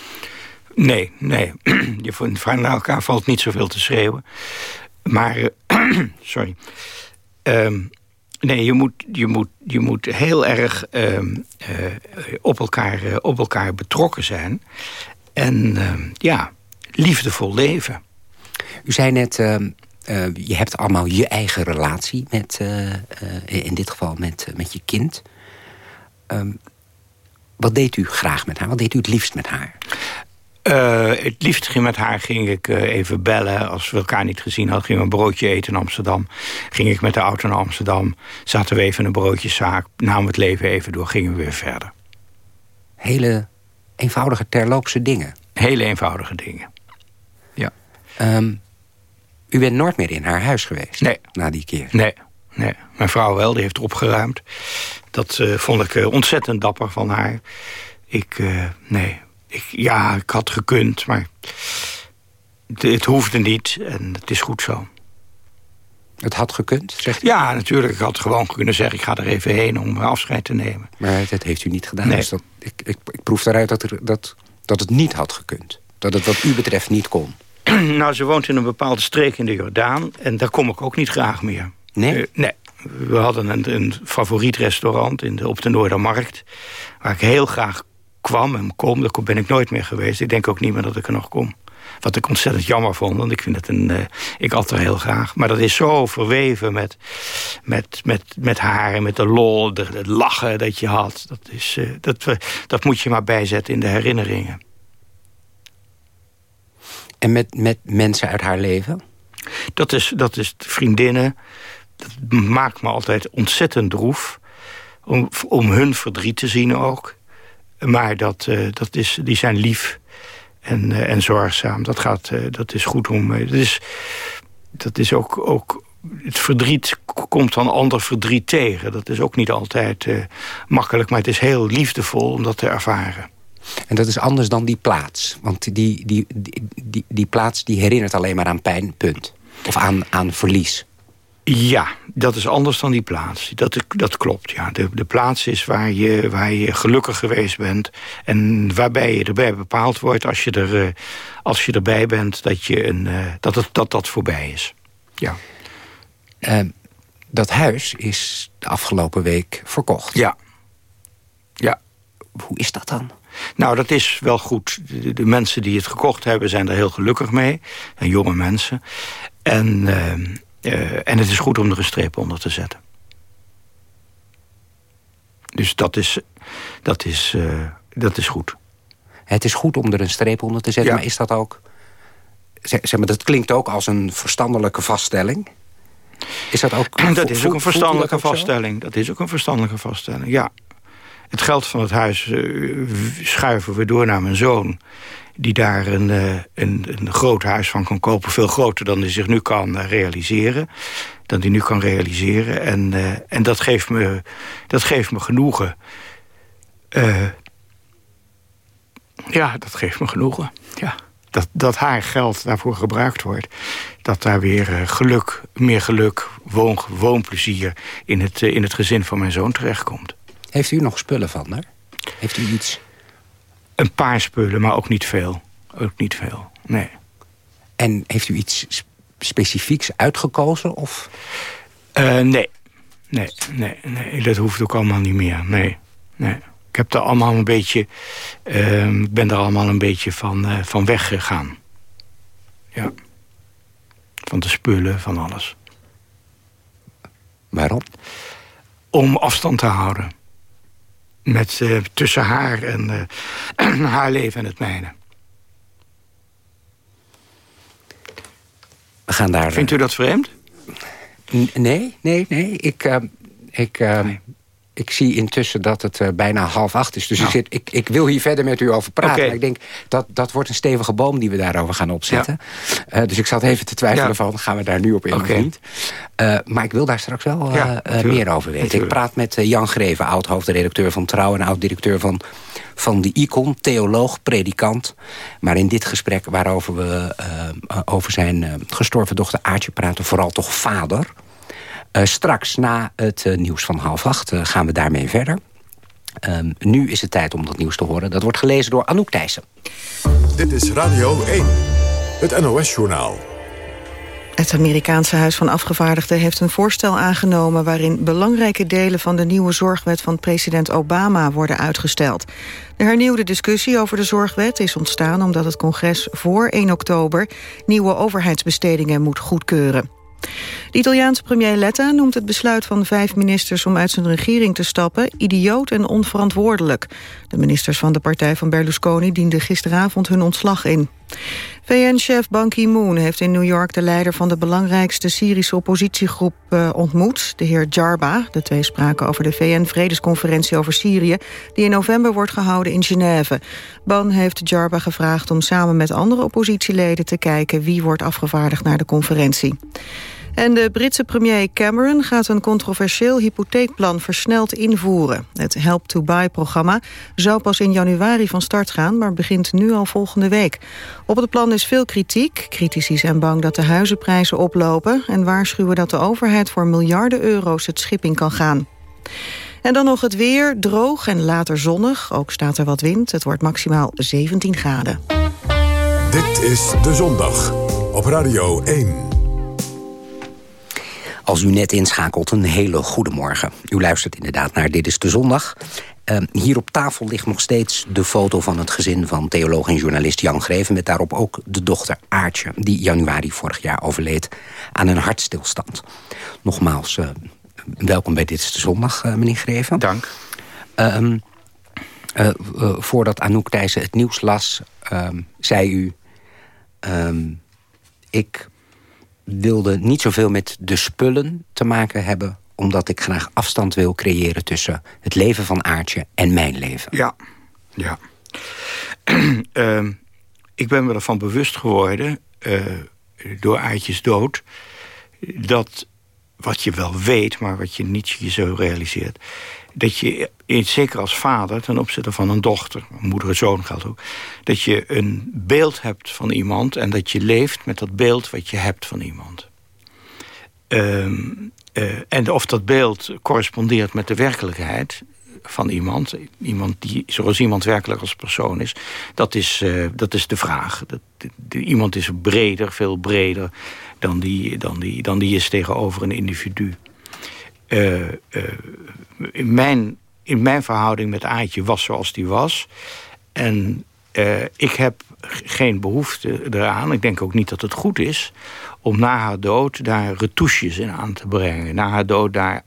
Speaker 4: Nee, nee. Je naar elkaar valt niet zoveel te schreeuwen. Maar, sorry. Ehm, Nee, je moet, je moet, je moet heel erg ehm, eh, op, elkaar, eh, op elkaar betrokken zijn. En ehm, ja, liefdevol leven.
Speaker 3: U zei net, ehm, eh, je hebt allemaal je eigen relatie met, in dit geval met, met je kind. wat deed u graag met haar? Wat deed u het liefst met haar?
Speaker 4: Uh, het liefst met haar ging ik uh, even bellen. Als we elkaar niet gezien hadden, gingen we een broodje eten in Amsterdam. Ging ik met de auto naar Amsterdam. Zaten we even in een broodjeszaak. Namen het leven even door, gingen we weer verder.
Speaker 3: Hele eenvoudige terloopse dingen?
Speaker 4: Hele eenvoudige dingen, ja.
Speaker 3: Um, u bent nooit meer in haar huis geweest?
Speaker 4: Nee.
Speaker 3: Na die keer?
Speaker 4: Nee, nee. Mijn vrouw wel, die heeft opgeruimd. Dat uh, vond ik ontzettend dapper van haar. Ik, nee, ik, ja, ik had gekund, maar het, het, hoefde niet en het is goed zo.
Speaker 3: Het had gekund, zegt
Speaker 4: u? Ja, natuurlijk. Ik had gewoon kunnen zeggen, ik ga er even heen om afscheid te nemen.
Speaker 3: Maar dat heeft u niet gedaan. Nee. Dus dat, ik, ik, ik proef daaruit dat, er, dat, dat het niet had gekund. Dat het wat u betreft niet kon.
Speaker 4: nou, ze woont in een bepaalde streek in de Jordaan. En daar kom ik ook niet graag meer.
Speaker 3: Nee? Uh,
Speaker 4: nee. We hadden een, een favoriet restaurant in de, op de Noordermarkt. Waar ik heel graag kwam en kom, daar ben ik nooit meer geweest. Ik denk ook niet meer dat ik er nog kom. Wat ik ontzettend jammer vond, want ik vind het een... Uh, ik at er heel graag. Maar dat is zo verweven met, met, met, met haar en met de lol, het lachen dat je had. Dat, is, uh, dat, dat moet je maar bijzetten in de herinneringen.
Speaker 3: En met, met mensen uit haar leven?
Speaker 4: Dat is, dat is vriendinnen. Dat maakt me altijd ontzettend droef. Om, om hun verdriet te zien ook. Maar dat, uh, dat is, die zijn lief en, uh, en zorgzaam. Dat, gaat, uh, dat is goed om... dat, is, dat is ook, ook... Het verdriet komt dan ander verdriet tegen. Dat is ook niet altijd makkelijk, maar het is heel liefdevol om dat te ervaren.
Speaker 3: En dat is anders dan die plaats. Want die, die, die, die, die plaats die herinnert alleen maar aan pijn, punt. Of aan, aan verlies.
Speaker 4: Ja, dat is anders dan die plaats. Dat, dat klopt, ja. De, de plaats is waar je, waar je gelukkig geweest bent... en waarbij je erbij bepaald wordt als je, er, uh, als je erbij bent... dat, je een, uh, dat, het, dat dat voorbij is. Ja.
Speaker 3: Uh, dat huis is de afgelopen week verkocht.
Speaker 4: Ja. Ja.
Speaker 3: Hoe is dat dan?
Speaker 4: Nou, dat is wel goed. De, de, mensen die het gekocht hebben zijn er heel gelukkig mee. En jonge mensen. En ehm, uh, en het is goed om er een streep onder te zetten. Dus dat is, dat is, uh, dat is goed.
Speaker 3: Het is goed om er een streep onder te zetten, ja. maar is dat ook... Zeg maar, dat klinkt ook als een verstandelijke vaststelling. Is dat ook...
Speaker 4: Dat is ook een verstandelijke vaststelling. Dat is ook een verstandelijke vaststelling, ja. Het geld van het huis uh, schuiven we door naar mijn zoon die daar een, uh, een, een, groot huis van kan kopen. Veel groter dan hij zich nu kan uh, realiseren. Dan hij nu kan realiseren. En, uh, en dat, geeft me, dat geeft me genoegen. ja, dat geeft me genoegen. Ja. Dat, dat haar geld daarvoor gebruikt wordt. Dat daar weer geluk, meer geluk, woon, woonplezier... In het, in het gezin van mijn zoon terechtkomt.
Speaker 3: Heeft u nog spullen van haar? Heeft u iets...
Speaker 4: Een paar spullen, maar ook niet veel. Ook niet veel, nee.
Speaker 3: En heeft u iets specifieks uitgekozen? Of?
Speaker 4: Uh, nee. Nee, nee, nee, dat hoeft ook allemaal niet meer. Nee, nee. Ik heb er allemaal een beetje, uh, ben er allemaal een beetje van, uh, van weggegaan. Ja. Van de spullen, van alles.
Speaker 3: Waarom?
Speaker 4: Om afstand te houden met, uh, tussen haar en uh, haar leven en het mijne.
Speaker 3: We gaan daar...
Speaker 4: Vindt u dat vreemd?
Speaker 3: nee, nee, nee. Ik, uh, ik, nee ik zie intussen dat het uh, bijna half acht is. Dus nou. ik, zit, ik, ik, wil hier verder met u over praten. Okay. Maar ik denk, dat, dat wordt een stevige boom die we daarover gaan opzetten. Ja. Uh, dus ik zat even te twijfelen ja. van, gaan we daar nu op in okay. of niet? Uh, maar ik wil daar straks wel ja, meer over weten. Natuurlijk. Ik praat met Jan Greven, oud-hoofdredacteur van Trouw... en oud-directeur van, van de Icon, theoloog, predikant. Maar in dit gesprek waarover we over zijn gestorven dochter Aartje praten... vooral toch vader... Uh, straks na het uh, nieuws van half acht uh, gaan we daarmee verder. Um, nu is het tijd om dat nieuws te horen. Dat wordt gelezen door Anouk Thijssen.
Speaker 2: Dit is Radio 1, het NOS-journaal.
Speaker 1: Het Amerikaanse Huis van Afgevaardigden heeft een voorstel aangenomen... waarin belangrijke delen van de nieuwe zorgwet van president Obama worden uitgesteld. De hernieuwde discussie over de zorgwet is ontstaan omdat het congres voor 1 oktober... nieuwe overheidsbestedingen moet goedkeuren. De Italiaanse premier Letta noemt het besluit van vijf ministers om uit zijn regering te stappen idioot en onverantwoordelijk. De ministers van de partij van Berlusconi dienden gisteravond hun ontslag in. VN-chef Ban Ki-moon heeft in New York de leider van de belangrijkste Syrische oppositiegroep uh, ontmoet, de heer Jarba. De twee spraken over de VN-vredesconferentie over Syrië, die in november wordt gehouden in Genève. Ban heeft Jarba gevraagd om samen met andere oppositieleden te kijken wie wordt afgevaardigd naar de conferentie. En de Britse premier Cameron gaat een controversieel hypotheekplan versneld invoeren. Het Help to Buy-programma zou pas in januari van start gaan... maar begint nu al volgende week. Op het plan is veel kritiek. Critici zijn bang dat de huizenprijzen oplopen... en waarschuwen dat de overheid voor miljarden euro's het schip in kan gaan. En dan nog het weer, droog en later zonnig. Ook staat er wat wind. Het wordt maximaal 17 graden.
Speaker 2: Dit is De Zondag op Radio 1.
Speaker 3: Als u net inschakelt, een hele goede morgen. U luistert inderdaad naar Dit is de Zondag. Uh, hier op tafel ligt nog steeds de foto van het gezin van theoloog en journalist Jan Greven... met daarop ook de dochter Aartje, die januari vorig jaar overleed aan een hartstilstand. Nogmaals, uh, welkom bij Dit is de Zondag, uh, meneer Greven.
Speaker 4: Dank.
Speaker 3: Ehm, voordat Anouk Thijssen het nieuws las, ehm, zei u... ik wilde niet zoveel met de spullen te maken hebben... omdat ik graag afstand wil creëren tussen het leven van Aartje en mijn leven.
Speaker 4: Ja, ja. uh, ik ben me ervan bewust geworden, uh, door Aartjes dood... dat wat je wel weet, maar wat je niet je zo realiseert dat je, zeker als vader ten opzichte van een dochter... moeder en zoon geldt ook... dat je een beeld hebt van iemand... en dat je leeft met dat beeld wat je hebt van iemand. Ehm, eh, en of dat beeld correspondeert met de werkelijkheid van iemand... iemand die, zoals iemand werkelijk als persoon is... dat is, uh, dat is de vraag. Dat, iemand is breder, veel breder... dan die, dan die, dan die is tegenover een individu. Uh, in, mijn, in mijn verhouding met Aartje was zoals die was. En uh, ik heb geen behoefte eraan, ik denk ook niet dat het goed is... om na haar dood daar retouches in aan te brengen. Na haar dood daar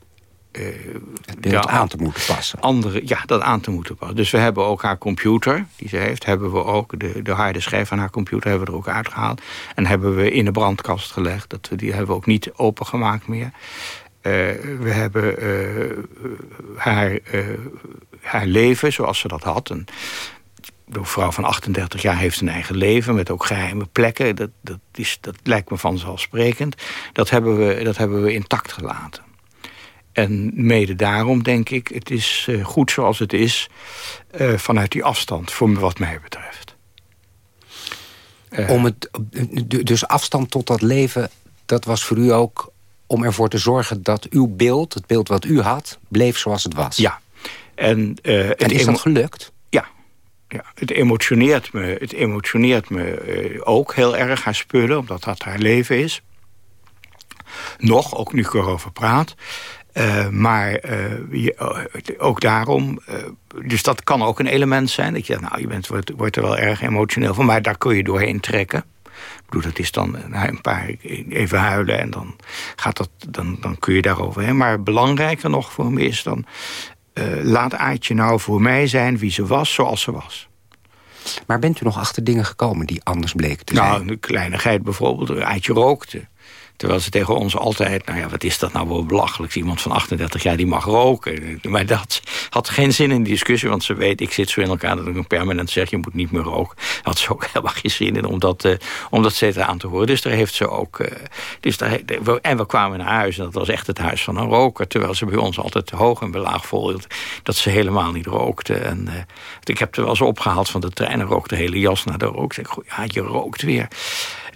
Speaker 3: het beeld aan te moeten passen.
Speaker 4: Andere, ja, dat aan te moeten passen. Dus we hebben ook haar computer, die ze heeft... hebben we ook, de, de harde schijf van haar computer hebben we er ook uitgehaald. En hebben we in de brandkast gelegd. Dat we, die hebben we ook niet opengemaakt meer. Eh, we hebben eh, haar, eh, haar leven zoals ze dat had. Een, vrouw van 38 jaar heeft een eigen leven met ook geheime plekken. Dat, dat, is, dat lijkt me vanzelfsprekend. Dat hebben, we, dat hebben we intact gelaten. En mede daarom denk ik, het is goed zoals het is... vanuit die afstand, voor wat mij betreft.
Speaker 3: Om het, dus afstand tot dat leven, dat was voor u ook om ervoor te zorgen dat uw beeld, het beeld wat u had, bleef zoals het was.
Speaker 4: Ja. En,
Speaker 3: uh, en is dat gelukt?
Speaker 4: Ja. ja. Het emotioneert me, het emotioneert me uh, ook heel erg haar spullen, omdat dat haar leven is. Nog, ook nu ik erover praat. Uh, maar je, ook daarom, dus dat kan ook een element zijn. Dat je, nou, je bent, wordt, wordt er wel erg emotioneel van, maar daar kun je doorheen trekken. Ik bedoel, dat is dan een paar even huilen en dan, gaat dat, dan, dan kun je daarover. Hè. Maar belangrijker nog voor me is dan... Uh, laat Aartje nou voor mij zijn wie ze was, zoals ze was.
Speaker 3: Maar bent u nog achter dingen gekomen die anders bleken te zijn?
Speaker 4: Nou, een kleinigheid bijvoorbeeld. Aartje rookte. Terwijl ze tegen ons altijd, nou ja, wat is dat nou wel belachelijk. Iemand van 38 jaar die mag roken. Maar dat had geen zin in discussie, want ze weet, ik zit zo in elkaar dat ik permanent zeg, je moet niet meer roken. Had ze ook helemaal geen zin in om dat, uh, aan te horen. Dus daar heeft ze ook, uh, dus daar, en we kwamen naar huis en dat was echt het huis van een roker. Terwijl ze bij ons altijd hoog en belaag volhield dat ze helemaal niet rookte. En uh, ik heb er wel eens opgehaald van de trein en rookte de hele jas naar de rook. Ik zeg, ja, je rookt weer.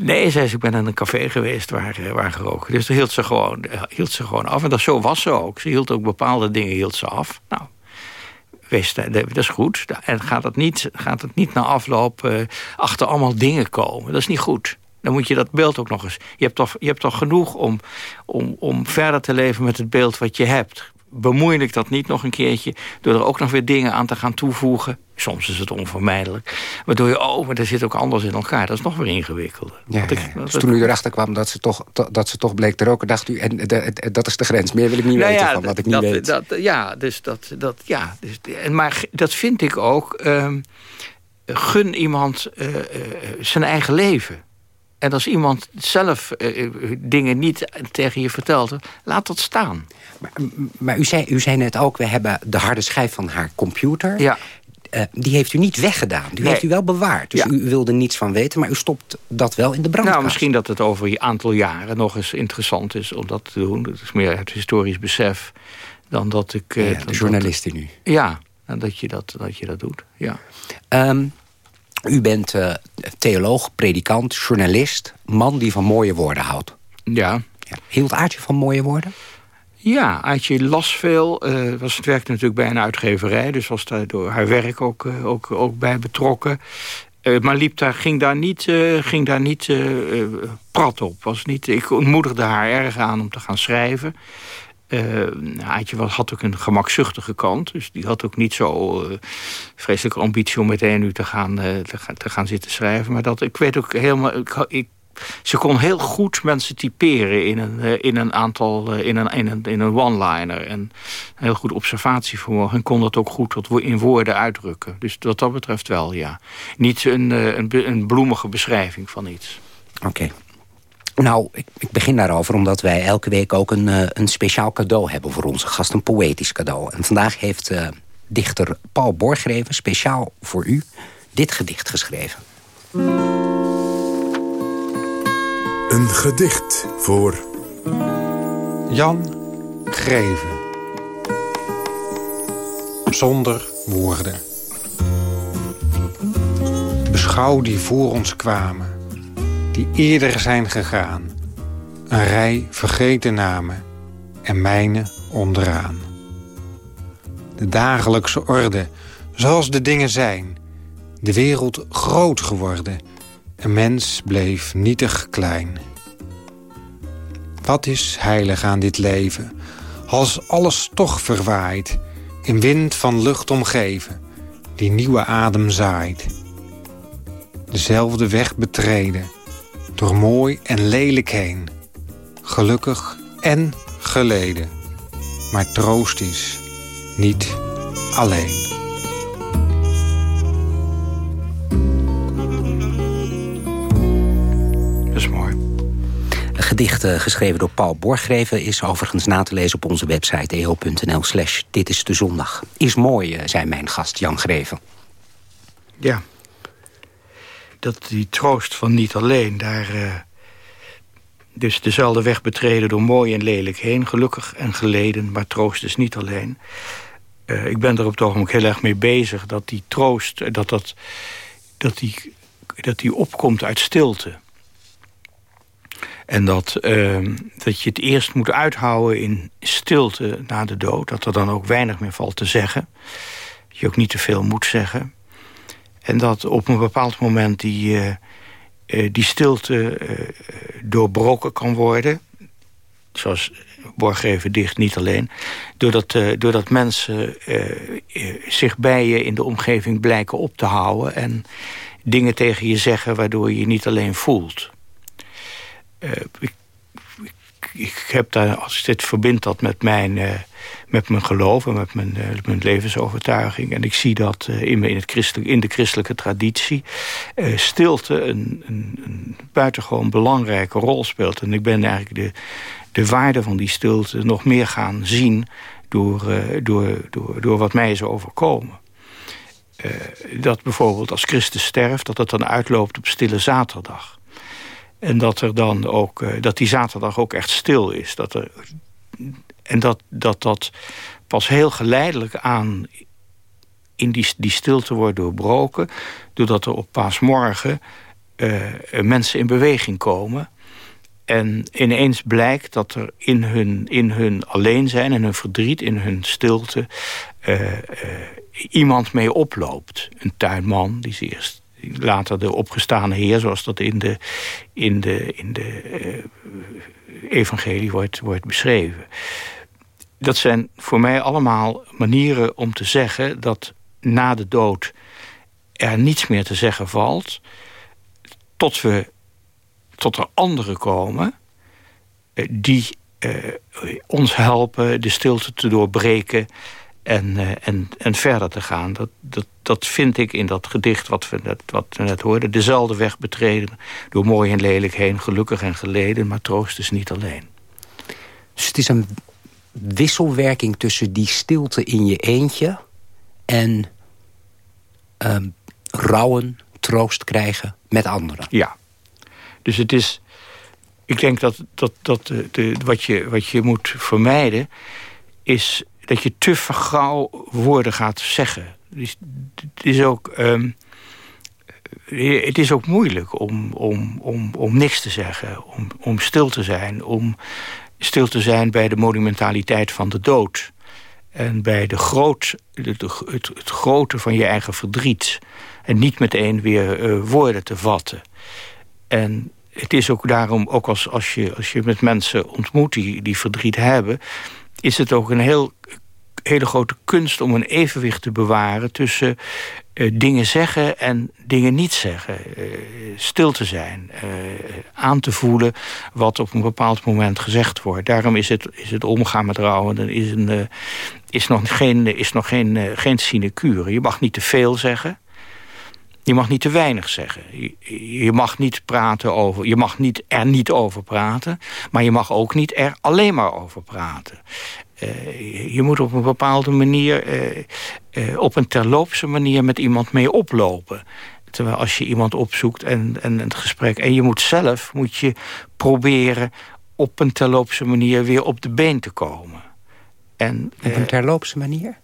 Speaker 4: Nee, zei ze, ik ben in een café geweest waar, eh, waar geroken. Dus daar hield ze, gewoon, eh, hield ze gewoon af. En dat, zo was ze ook. Ze hield ook bepaalde dingen hield ze af. Nou, wees, dat is goed. En gaat het niet, gaat het niet na afloop uh, achter allemaal dingen komen. Dat is niet goed. Dan moet je dat beeld ook nog eens... Je hebt toch, je hebt toch genoeg om, om, om verder te leven met het beeld wat je hebt bemoeilijk dat niet nog een keertje... door er ook nog weer dingen aan te gaan toevoegen. Soms is het onvermijdelijk. Waardoor je, oh, maar er zit ook anders in elkaar. Dat is nog weer ingewikkelder.
Speaker 3: Ja, Dus toen u erachter kwam dat ze toch, dat ze toch bleek te roken... dacht u, en dat is de grens. Meer wil ik niet nou weten van wat ik niet weet.
Speaker 4: Dat, ja, dus dat, dat, ja dus, maar dat vind ik ook... Ehm, gun iemand uh, uh, zijn eigen leven. En als iemand zelf uh, dingen niet tegen je vertelt, laat dat staan.
Speaker 3: Maar, maar, u, zei, u zei net ook, we hebben de harde schijf van haar computer.
Speaker 4: Ja.
Speaker 3: Uh, die heeft u niet weggedaan. Die heeft u wel bewaard. Dus ja. u wilde niets van weten, maar u stopt dat wel in de brandkast.
Speaker 4: Nou, misschien dat het over een aantal jaren nog eens interessant is om dat te doen. Dat is meer het historisch besef dan dat ik...
Speaker 3: Uh, ja, de journalist in u.
Speaker 4: Ja, dat je dat, dat, je dat doet, ja.
Speaker 3: Um, u bent uh, theoloog, predikant, journalist, man die van mooie woorden houdt.
Speaker 4: Ja.
Speaker 3: ja. Hield Aartje van mooie woorden?
Speaker 4: Ja, Aartje las veel. Uh, was, het werkte natuurlijk bij een uitgeverij, dus was daar door haar werk ook, uh, ook, ook bij betrokken. Uh, maar liep daar, ging daar niet, ging daar niet prat op. Was niet, ik ontmoedigde haar erg aan om te gaan schrijven. Uh, was, had ook een gemakzuchtige kant. Dus die had ook niet zo uh, vreselijke ambitie om meteen nu te gaan, uh, te, te gaan zitten schrijven. Maar dat, ik weet ook helemaal... Ik, ze kon heel goed mensen typeren in een, in een aantal... in een, in een, in een one-liner. En heel goed observatievermogen. En kon dat ook goed tot, in woorden uitdrukken. Dus wat dat betreft wel, ja. Niet een, een, een bloemige beschrijving van iets.
Speaker 3: Oké. Nou, ik, ik, begin daarover omdat wij elke week ook een, uh, een speciaal cadeau hebben voor onze gast. Een poëtisch cadeau. En vandaag heeft uh, dichter Paul Borgreven speciaal voor u dit gedicht geschreven.
Speaker 2: Een gedicht voor...
Speaker 6: Jan Greven. Zonder woorden. Beschouw die voor ons kwamen die eerder zijn gegaan. Een rij vergeten namen en mijne onderaan. De dagelijkse orde, zoals de dingen zijn. De wereld groot geworden, een mens bleef nietig klein. Wat is heilig aan dit leven, als alles toch verwaait... in wind van lucht omgeven, die nieuwe adem zaait. Dezelfde weg betreden door mooi en lelijk heen. Gelukkig en geleden. Maar troost is niet alleen.
Speaker 4: Dat is mooi.
Speaker 3: Een gedicht uh, geschreven door Paul Borgreven... is overigens na te lezen op onze website eo.nl slash dit is de zondag. Is mooi, uh, zei mijn gast Jan Greven.
Speaker 4: Ja dat die troost van niet alleen daar... Uh, dus dezelfde weg betreden door mooi en lelijk heen. Gelukkig en geleden, maar troost is niet alleen. Uh, ik ben er op het ogenblik heel erg mee bezig... dat die troost, eh, dat, dat, dat, die, dat die opkomt uit stilte. En dat, uh, dat je het eerst moet uithouden in stilte na de dood. Dat er dan ook weinig meer valt te zeggen. Dat je ook niet te veel moet zeggen. En dat op een bepaald moment die, uh, die stilte uh, doorbroken kan worden. Zoals Borgeven dicht, niet alleen. Doordat, doordat mensen zich bij je in de omgeving blijken op te houden... en dingen tegen je zeggen waardoor je je niet alleen voelt. ik, ik, heb daar, als ik dit verbind dat met mijn met mijn geloof en met mijn, uh, mijn levensovertuiging. En ik zie dat uh, in, in, het christelijk, in de christelijke traditie uh, stilte een, een, een, buitengewoon belangrijke rol speelt. En ik ben eigenlijk de, de waarde van die stilte nog meer gaan zien door, door, door, door wat mij is overkomen. dat bijvoorbeeld als Christus sterft, dat het dan uitloopt op stille zaterdag. En dat er dan ook, dat die zaterdag ook echt stil is. Dat er en dat, dat dat pas heel geleidelijk aan in die, die stilte wordt doorbroken... doordat er op paasmorgen uh, mensen in beweging komen... En ineens blijkt dat er in hun, in hun alleen zijn, in hun verdriet, in hun stilte... Uh, iemand mee oploopt. Een tuinman die ze eerst later de opgestane heer, zoals dat in de, in de, in de evangelie wordt, wordt beschreven. Dat zijn voor mij allemaal manieren om te zeggen dat na de dood er niets meer te zeggen valt, tot, we, tot er anderen komen uh, die uh, ons helpen de stilte te doorbreken en, uh, en, en verder te gaan. Dat, dat, dat vind ik in dat gedicht wat we, net, wat we net hoorden. Dezelfde weg betreden, door mooi en lelijk heen, gelukkig en geleden, maar troost is niet alleen.
Speaker 3: Dus het is een wisselwerking tussen die stilte in je eentje en uh, rouwen, troost krijgen met anderen.
Speaker 4: Ja, dus het is... Ik denk dat, dat, dat de, de, wat, je, wat je moet vermijden... is dat je te vergauw woorden gaat zeggen. Dus, het is ook... Um, het is ook moeilijk om, om, om, om niks te zeggen, om, om stil te zijn... om stil te zijn bij de monumentaliteit van de dood... en bij de groot, het, grote van je eigen verdriet... en niet meteen weer uh, woorden te vatten. En het is ook daarom, ook als, als, je, als je met mensen ontmoet die, die verdriet hebben... is het ook een heel, hele grote kunst om een evenwicht te bewaren... tussen uh, dingen zeggen en dingen niet zeggen. Uh, stil te zijn, uh, aan te voelen wat op een bepaald moment gezegd wordt. Daarom is het, is het omgaan met rouwen is, een, is nog geen, is nog geen, geen sinecure. Je mag niet te veel zeggen... Je mag niet te weinig zeggen. Je, je, mag niet praten over. Je mag niet er niet over praten. Maar je mag ook niet er alleen maar over praten. Uh, je moet op een bepaalde manier, uh, uh, op een terloopse manier met iemand mee oplopen. Terwijl als je iemand opzoekt en, en het gesprek... en je moet zelf moet je proberen op een terloopse manier weer op de been te komen.
Speaker 3: En, op een terloopse manier?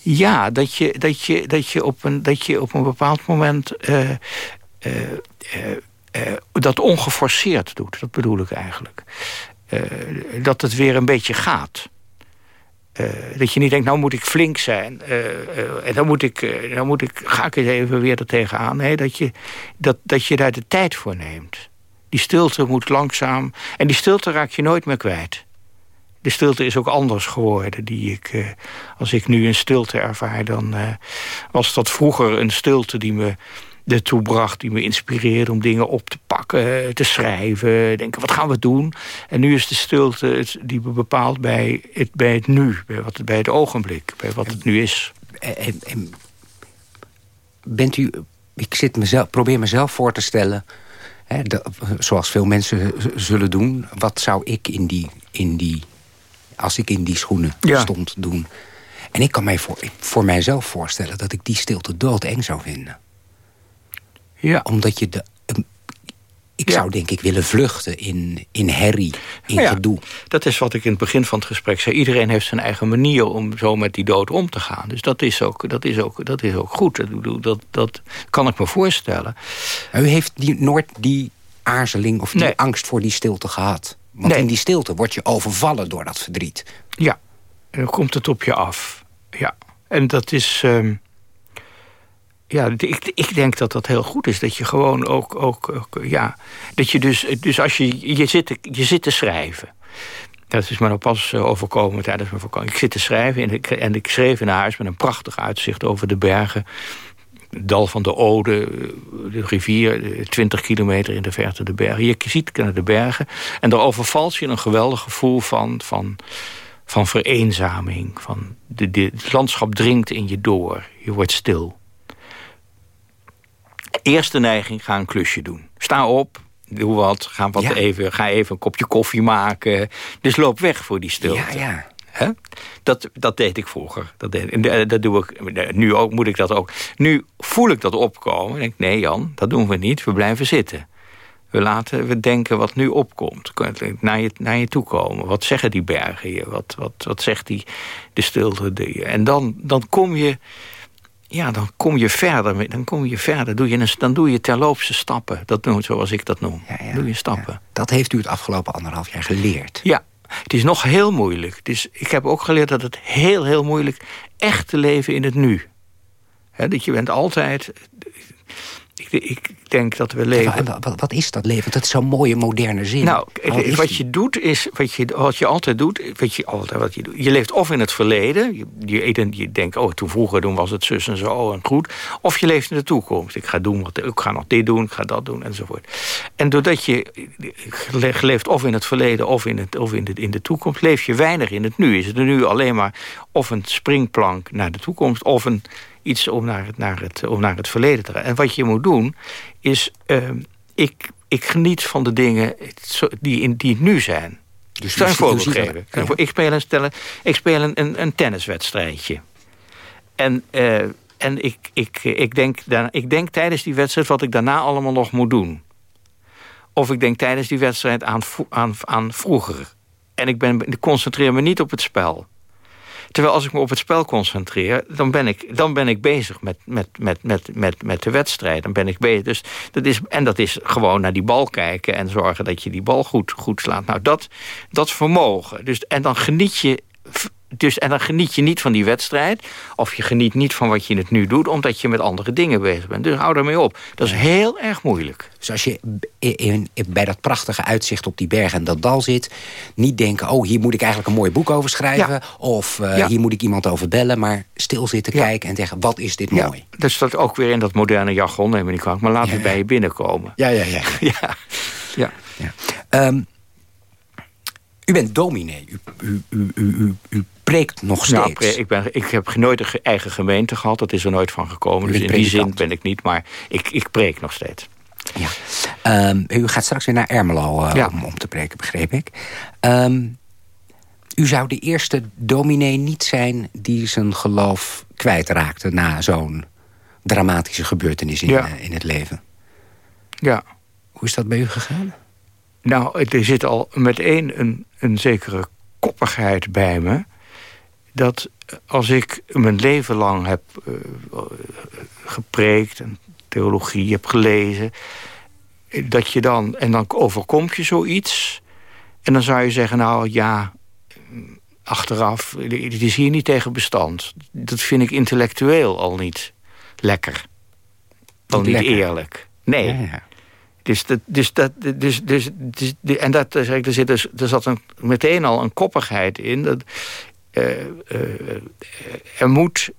Speaker 4: Ja, dat je, dat je, dat je, op, een, dat je op een bepaald moment uh, uh, uh, dat ongeforceerd doet. Dat bedoel ik eigenlijk. dat het weer een beetje gaat. Dat je niet denkt, nou moet ik flink zijn. en dan, moet ik, dan moet ik, ga ik eens even weer er tegenaan. Nee, dat je, dat, dat je daar de tijd voor neemt. Die stilte moet langzaam... En die stilte raak je nooit meer kwijt de stilte is ook anders geworden. Die ik, als ik nu een stilte ervaar, dan was dat vroeger een stilte die me ertoe bracht, die me inspireerde om dingen op te pakken, te schrijven, denken wat gaan we doen. En nu is de stilte het, die me bepaalt bij het, bij het nu, bij, wat, bij het ogenblik, bij wat het nu is.
Speaker 3: En, en, bent u, ik zit mezelf, probeer mezelf voor te stellen, hè, zoals veel mensen zullen doen, wat zou ik in die, in die als ik in die schoenen ja. stond doen. En ik kan mij voor, voor mijzelf voorstellen dat ik die stilte doodeng zou vinden.
Speaker 4: Ja.
Speaker 3: Omdat je de... Ik ja. zou denk ik willen vluchten in, in herrie, in ja, gedoe.
Speaker 4: Dat is wat ik in het begin van het gesprek zei. Iedereen heeft zijn eigen manier om zo met die dood om te gaan. Dus dat is ook, dat is ook, dat is ook goed. Dat, dat, dat kan ik me voorstellen.
Speaker 3: U heeft die, nooit die aarzeling of die nee. angst voor die stilte gehad? Want nee. in die stilte word je overvallen door dat verdriet.
Speaker 4: Ja, en dan komt het op je af. Ja, en dat is... Um, ja, ik, ik denk dat dat heel goed is. Dat je gewoon ook... ook, ook ja, dat je dus, dus als je... Je zit, je zit te schrijven. Dat is me nou pas overkomen tijdens mijn vakantie. Ik zit te schrijven en ik, en ik schreef in huis... met een prachtig uitzicht over de bergen dal van de Ode, de rivier, 20 kilometer in de verte de bergen. Je ziet naar de bergen en daar overvalt je een geweldig gevoel van, van, van vereenzaming. Van de, het landschap dringt in je door, je wordt stil. Eerste neiging, ga een klusje doen. Sta op, doe wat, ga, wat ja. even, ga even een kopje koffie maken. Dus loop weg voor die stilte.
Speaker 3: Ja, ja.
Speaker 4: Hè? Dat, dat deed ik vroeger. Dat, deed, dat doe ik, nu ook, moet ik dat ook. Nu voel ik dat opkomen. denk nee Jan, dat doen we niet. We blijven zitten. We laten we denken wat nu opkomt. Naar je, naar je toe komen. Wat zeggen die bergen hier? Wat, wat, wat zegt die, de stilte? Die, en dan, dan kom je... Ja, dan kom je verder. Dan kom je verder. Doe je een, dan doe je terloopse stappen. Dat noemt zoals ik dat noem. Ja, ja, doe je stappen. Ja.
Speaker 3: Dat heeft u het afgelopen anderhalf jaar geleerd.
Speaker 4: Ja, het is nog heel moeilijk. Dus ik heb ook geleerd dat het heel, heel moeilijk echt te leven in het nu. He, dat je bent altijd... ik, ik, denk dat we leven...
Speaker 3: wat, wat, is dat leven? Dat is zo'n mooie moderne zin.
Speaker 4: Nou, wat, je doet is, wat je, wat je altijd doet... Wat je, altijd, wat je, doet, je leeft of in het verleden... Je, je, je denkt, oh, toen vroeger toen was het zus en zo en goed... of je leeft in de toekomst. Ik ga, doen wat, ik ga nog dit doen, ik ga dat doen, enzovoort. En doordat je leeft of in het verleden of in, het, of in, de, in de toekomst... leef je weinig in het nu. Is het nu alleen maar of een springplank naar de toekomst... of een iets om naar het, naar het, om naar het verleden te gaan. En wat je moet doen, is... Ehm, ik, ik geniet van de dingen die, in, die nu zijn. Dus een voorbeeld geven. Ik speel, een, stellen, ik speel een, een, een tenniswedstrijdje. En, uh, en ik, ik, ik, denk, ik denk tijdens die wedstrijd wat ik daarna allemaal nog moet doen. Of ik denk tijdens die wedstrijd aan, aan, aan vroeger. En ik, ben, ik concentreer me niet op het spel. Terwijl als ik me op het spel concentreer, dan ben ik, dan ben ik bezig met, met, met, met, met, met de wedstrijd. Dan ben ik bezig. Dus dat is, en dat is gewoon naar die bal kijken en zorgen dat je die bal goed, goed slaat. Nou, dat, dat vermogen. Dus, en dan geniet je dus, en dan geniet je niet van die wedstrijd. Of je geniet niet van wat je het nu doet. Omdat je met andere dingen bezig bent. Dus hou ermee op. Dat is heel erg moeilijk.
Speaker 3: Dus als je in, bij dat prachtige uitzicht op die berg en dat dal zit. Niet denken, oh hier moet ik eigenlijk een mooi boek over schrijven. Of uh, hier moet ik iemand over bellen. Maar stil zitten kijken en zeggen, wat is dit mooi.
Speaker 4: Dus dat ook weer in dat moderne jargon. Neem me niet kwalijk. Maar laat het bij je binnenkomen.
Speaker 3: Ja, ja, ja.
Speaker 4: ja. ja.
Speaker 3: Um, u bent dominee. U, u, u, u, u preekt nog steeds.
Speaker 4: Nou, ik, ben, ik heb nooit een eigen gemeente gehad. Dat is er nooit van gekomen. Dus in die zin ben ik niet. Maar ik, ik preek nog steeds.
Speaker 3: Ja. Um, u gaat straks weer naar Ermelo uh, om, om, te preken, begreep ik. Um, u zou de eerste dominee niet zijn die zijn geloof kwijtraakte... na zo'n dramatische gebeurtenis in, ja. uh, in het leven.
Speaker 4: Ja.
Speaker 3: Hoe is dat bij u gegaan?
Speaker 4: Nou, er zit al meteen een, een zekere koppigheid bij me... dat als ik mijn leven lang heb uh, gepreekt... en theologie heb gelezen... dat je dan... en dan overkomt je zoiets... en dan zou je zeggen, nou ja... achteraf, het is hier niet tegen bestand. Dat vind ik intellectueel al niet lekker. Al niet, eerlijk. Nee. Ja, ja. Dus dat, dus dat, dus, dus, dus, en dat, zeg ik, er, zit dus, er zat een, meteen al een koppigheid in. Dat, er moet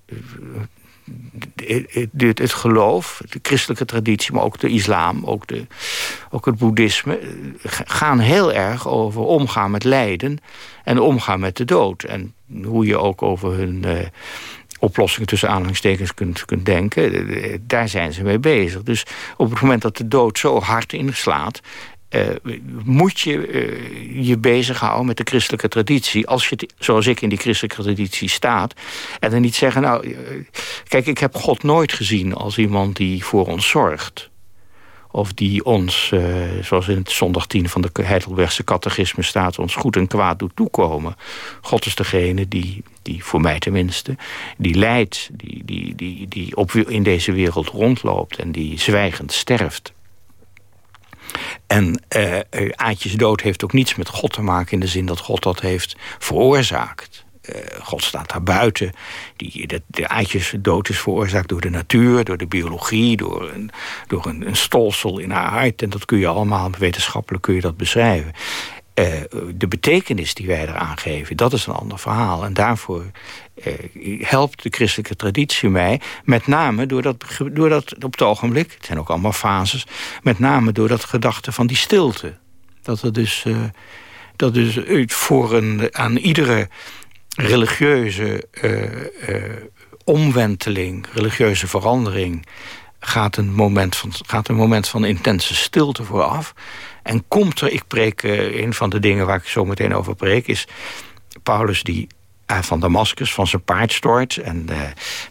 Speaker 4: het, het geloof, de christelijke traditie, maar ook de islam, ook, de, ook het boeddhisme, gaan heel erg over omgaan met lijden en omgaan met de dood. En hoe je ook over hun uh, oplossingen tussen aanhalingstekens kunt, kunt denken. Daar zijn ze mee bezig. Dus op het moment dat de dood zo hard inslaat... Uh, moet je uh, je bezighouden met de christelijke traditie... als je, zoals ik in die christelijke traditie staat... en dan niet zeggen, nou, uh, kijk, ik heb God nooit gezien... als iemand die voor ons zorgt of die ons, zoals in het zondag 10 van de Heidelbergse catechisme staat... ons goed en kwaad doet toekomen. God is degene die, die voor mij tenminste, die lijdt... die, die, die, die op, in deze wereld rondloopt en die zwijgend sterft. En uh, heeft ook niets met God te maken... in de zin dat God dat heeft veroorzaakt. Uh, God staat daar buiten. Die, de, de is veroorzaakt door de natuur, door de biologie... door, een, door een, een stolsel in haar hart. En dat kun je allemaal, wetenschappelijk kun je dat beschrijven. De betekenis die wij eraan geven, dat is een ander verhaal. En daarvoor helpt de christelijke traditie mij... met name door dat, door dat op het ogenblik... het zijn ook allemaal fases... met name door dat gedachte van die stilte. Dat er dus... Uh, dat dus voor een, aan iedere religieuze uh, omwenteling, religieuze verandering... Gaat een, moment van, gaat een moment van intense stilte vooraf. En komt er, ik preek, een van de dingen waar ik zo meteen over preek... is Paulus die van Damascus van zijn paard stort. En uh,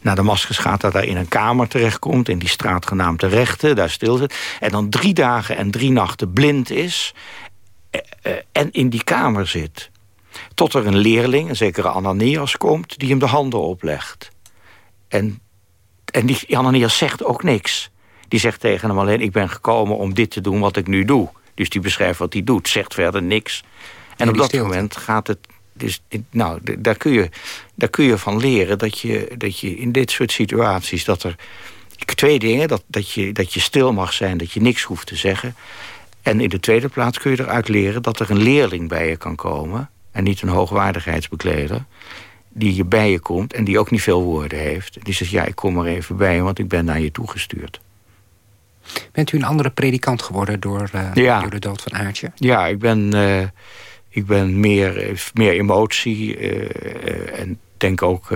Speaker 4: naar Damascus gaat dat daar in een kamer terechtkomt... in die straat genaamd de Rechte, daar stil zit. En dan drie dagen en drie nachten blind is... en in die kamer zit... Tot er een leerling, een zekere Ananias, komt... die hem de handen oplegt. En, en die Ananias zegt ook niks. Die zegt tegen hem alleen... ik ben gekomen om dit te doen wat ik nu doe. Dus die beschrijft wat hij doet, zegt verder niks. En, op dat moment gaat het... Dus, nou, daar kun, je, daar kun je van leren dat je, dat je in dit soort situaties... dat er twee dingen. Dat, dat, je, dat je stil mag zijn, dat je niks hoeft te zeggen. En in de tweede plaats kun je eruit leren dat er een leerling bij je kan komen... en niet een hoogwaardigheidsbekleder die je bij je komt en die ook niet veel woorden heeft. Die zegt, ja, ik kom er even bij, want ik ben naar je toegestuurd.
Speaker 3: Bent u een andere predikant geworden door, uh, door de dood van Aartje?
Speaker 4: Ja, ik ben, uh, ik ben meer, meer emotie uh, en denk ook...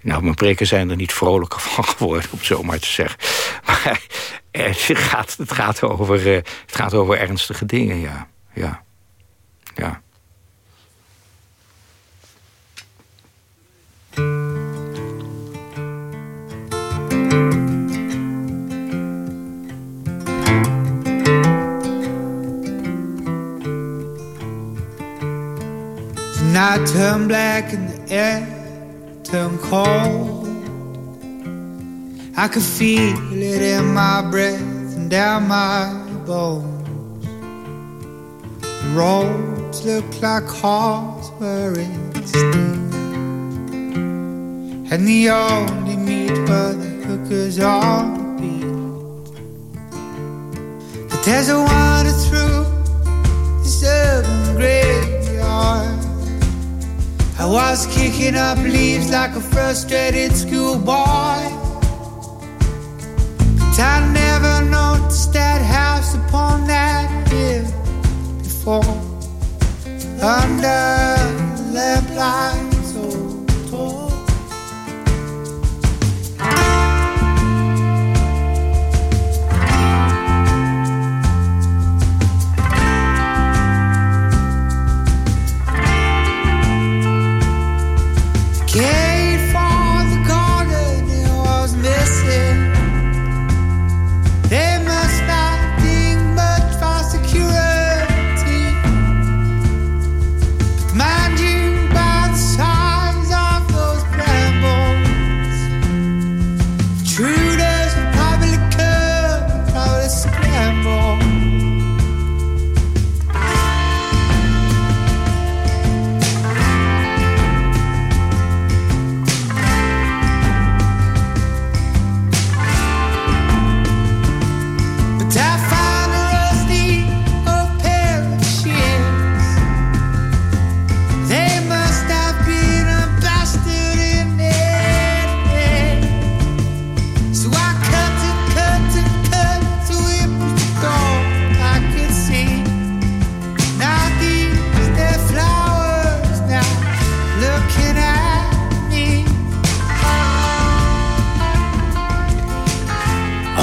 Speaker 4: nou, mijn preken zijn er niet vrolijker van geworden, om zo maar te zeggen. Maar het gaat, het gaat, over, het gaat over ernstige dingen, ja. ja. ja.
Speaker 7: Night turned black and the air turned cold. I could feel it in my breath and down my bones. The roads looked like hearts were in steel. And the only meat were the hookers on the beat. But there's a wander through this urban graveyard. I was kicking up leaves like a frustrated schoolboy. But I never noticed that house upon that hill before. Under the lamplight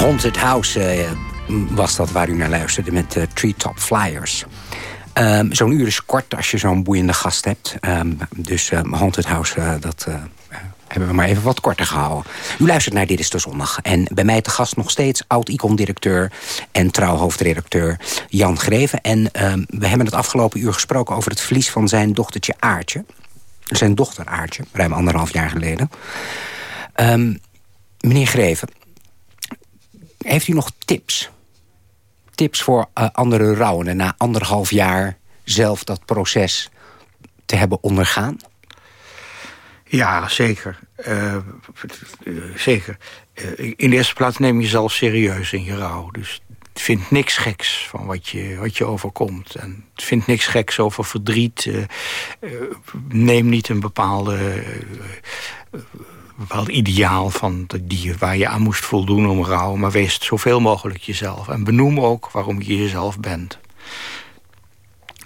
Speaker 3: Haunted House uh, was dat waar u naar luisterde met uh, Treetop Flyers. Um, zo'n uur is kort als je zo'n boeiende gast hebt. Um, dus uh, Haunted House, dat hebben we maar even wat korter gehouden. U luistert naar Dit is de Zondag. En bij mij te gast nog steeds oud-icon-directeur... en trouwhoofdredacteur Jan Greven. En um, we hebben het afgelopen uur gesproken over het verlies van zijn dochtertje Aartje. Zijn dochter Aartje, ruim anderhalf jaar geleden. meneer Greven, heeft u nog tips? Tips voor uh, andere rouwenden na anderhalf jaar zelf dat proces te hebben ondergaan?
Speaker 4: Ja, zeker. Uh, zeker. Uh, in de eerste plaats neem jezelf serieus in je rouw. Dus vind niks geks van wat je, wat je overkomt. En vind niks geks over verdriet. Neem niet een bepaalde bepaald ideaal van de dier waar je aan moest voldoen om rouw. Maar wees zoveel mogelijk jezelf. En benoem ook waarom je jezelf bent.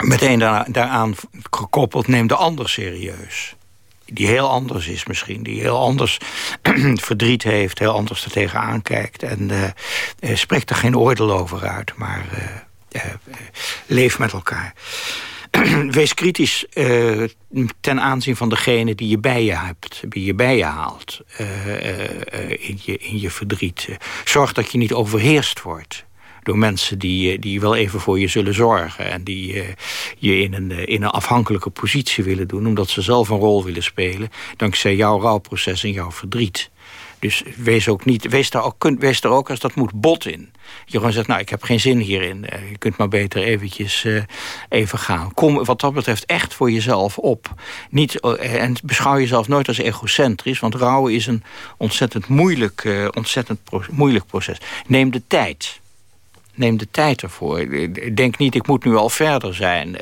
Speaker 4: Meteen daaraan gekoppeld, neem de ander serieus. Die heel anders is misschien. Die heel anders verdriet heeft, heel anders er tegenaan kijkt. En uh, spreekt er geen oordeel over uit, maar uh, leef met elkaar. wees kritisch uh, ten aanzien van degene die je bij je hebt, die je bij je haalt uh, uh, in, je, in je verdriet. Zorg dat je niet overheerst wordt door mensen die, die wel even voor je zullen zorgen... en die je in een, in een afhankelijke positie willen doen... omdat ze zelf een rol willen spelen... dankzij jouw rouwproces en jouw verdriet. Dus wees, ook niet, wees, daar ook, wees er ook als dat moet bot in. Je gewoon zegt, nou, ik heb geen zin hierin. Eh, je kunt maar beter eventjes uh, even gaan. Kom wat dat betreft echt voor jezelf op. Niet, uh, en beschouw jezelf nooit als egocentrisch. Want rouwen is een ontzettend moeilijk, ontzettend pro moeilijk proces. Neem de tijd neem de tijd ervoor. Denk niet, ik moet nu al verder zijn.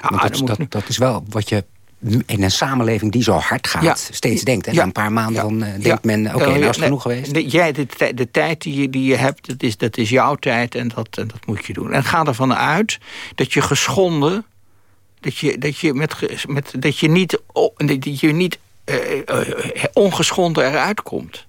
Speaker 3: Ah, dat, dat, dat, is wel wat je in een samenleving die zo hard gaat steeds denkt. En ja. een paar maanden dan uh, denkt men, oké, okay, nou is het genoeg geweest.
Speaker 4: De, jij, de, de, tijd die je, die je hebt, dat is, dat is jouw tijd en dat, en dat moet je doen. En ga ervan uit dat je geschonden... dat je, dat je, met, met, dat je niet, dat je niet uh, uh, ongeschonden eruit komt.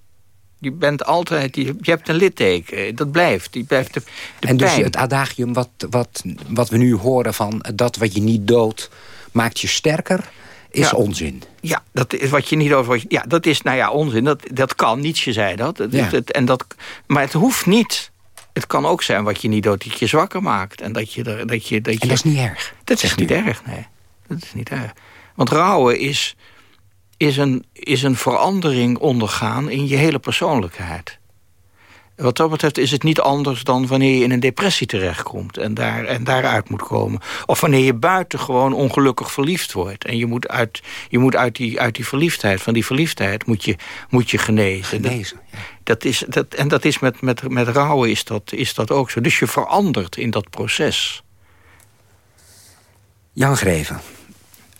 Speaker 4: Je bent altijd, je, hebt een litteken, dat blijft. Die blijft de, de
Speaker 3: en dus het adagium wat, wat, wat we nu horen van dat wat je niet doodt... maakt je sterker is onzin.
Speaker 4: Ja, dat is wat je niet over. Ja, dat is nou ja, onzin. Dat, dat kan. Nietzsche zei dat. Ja. en dat. Maar het hoeft niet. Het kan ook zijn wat je niet doet, dat je zwakker maakt. En dat je er. Dat je, dat je,
Speaker 3: en dat is niet erg.
Speaker 4: Dat is niet erg, nee. Dat is niet erg. Want rouwen is, is, een, is een verandering ondergaan in je hele persoonlijkheid wat dat betreft is het niet anders dan wanneer je in een depressie terechtkomt... en, daar, en daaruit moet komen. Of wanneer je buitengewoon ongelukkig verliefd wordt. En je moet uit, je moet uit, die, uit die verliefdheid, van die verliefdheid moet je, moet je genezen.
Speaker 3: Genezen,
Speaker 4: dat, is, dat, En dat is met, met, met rouwen is dat, is dat ook zo. Dus je verandert in dat proces.
Speaker 3: Jan Greven,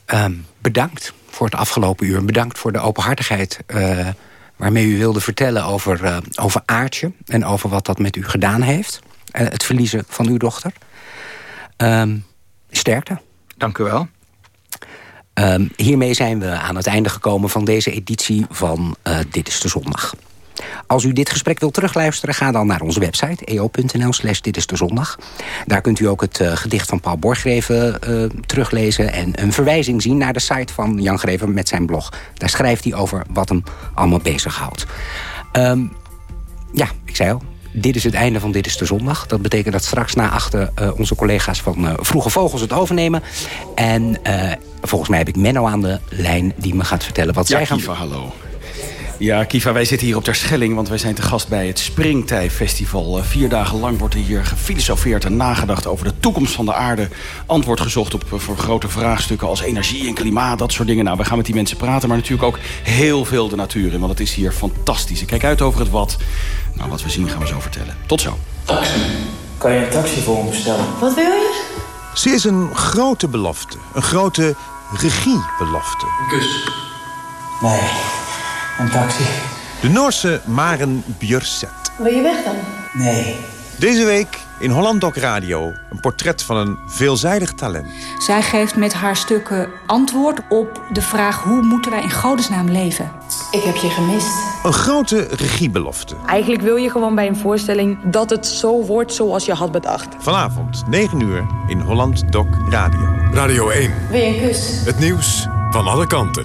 Speaker 3: ehm, bedankt voor het afgelopen uur. Bedankt voor de openhartigheid... Uh, waarmee u wilde vertellen over, uh, over Aartje... en over wat dat met u gedaan heeft. Uh, het verliezen van uw dochter. Um, sterkte.
Speaker 4: Dank u wel.
Speaker 3: Um, hiermee zijn we aan het einde gekomen van deze editie van uh, Dit is de Zondag. Als u dit gesprek wilt terugluisteren, ga dan naar onze website... eo.nl slash dit is de zondag. Daar kunt u ook het uh, gedicht van Paul Borgreven uh, teruglezen... en een verwijzing zien naar de site van Jan Greven met zijn blog. Daar schrijft hij over wat hem allemaal bezighoudt. Um, ja, ik zei al, dit is het einde van Dit is de Zondag. Dat betekent dat straks na achter uh, onze collega's van uh, Vroege Vogels het overnemen. En uh, volgens mij heb ik Menno aan de lijn die me gaat vertellen wat
Speaker 8: ja,
Speaker 3: zij gaan...
Speaker 8: Kiva, hallo. Ja, Kiva, wij zitten hier op Terschelling, want wij zijn te gast bij het Springtij-festival. Uh, vier dagen lang wordt er hier gefilosofeerd en nagedacht over de toekomst van de aarde. Antwoord gezocht op uh, voor grote vraagstukken als energie en klimaat, dat soort dingen. Nou, we gaan met die mensen praten, maar natuurlijk ook heel veel de natuur in, want het is hier fantastisch. Ik kijk uit over het wat. Nou, wat we zien gaan we zo vertellen. Tot zo.
Speaker 9: Taxi. Kan je een taxi voor me bestellen?
Speaker 10: Wat wil je?
Speaker 11: Ze is een grote belofte. Een grote regiebelofte.
Speaker 9: Een kus. Nee. Een taxi.
Speaker 11: De Noorse Maren Björset.
Speaker 10: Wil je weg dan?
Speaker 9: Nee.
Speaker 11: Deze week in Holland Doc Radio een portret van een veelzijdig talent.
Speaker 12: Zij geeft met haar stukken antwoord op de vraag... hoe moeten wij in godesnaam leven?
Speaker 10: Ik heb je gemist.
Speaker 11: Een grote regiebelofte.
Speaker 13: Eigenlijk wil je gewoon bij een voorstelling dat het zo wordt zoals je had bedacht.
Speaker 11: Vanavond, 9 uur, in Holland Doc Radio.
Speaker 2: Radio 1.
Speaker 10: Wil je een kus?
Speaker 2: Het nieuws van alle kanten.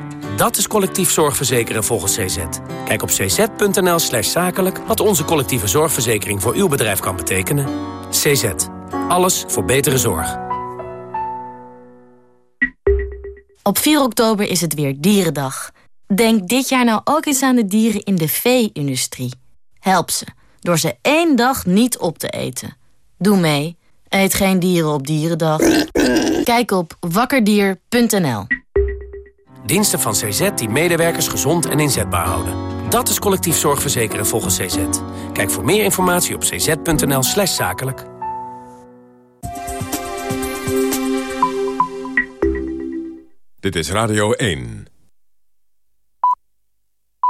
Speaker 14: Dat is collectief zorgverzekeren volgens CZ. Kijk op cz.nl slash zakelijk wat onze collectieve zorgverzekering voor uw bedrijf kan betekenen. CZ. Alles voor betere zorg.
Speaker 15: Op 4 oktober is het weer Dierendag. Denk dit jaar nou ook eens aan de dieren in de vee-industrie. Help ze, door ze één dag niet op te eten. Doe mee. Eet geen dieren op Dierendag. Kijk op wakkerdier.nl
Speaker 14: Diensten van CZ die medewerkers gezond en inzetbaar houden. Dat is collectief zorgverzekeren volgens CZ. Kijk voor meer informatie op cz.nl slash zakelijk.
Speaker 2: Dit is Radio 1.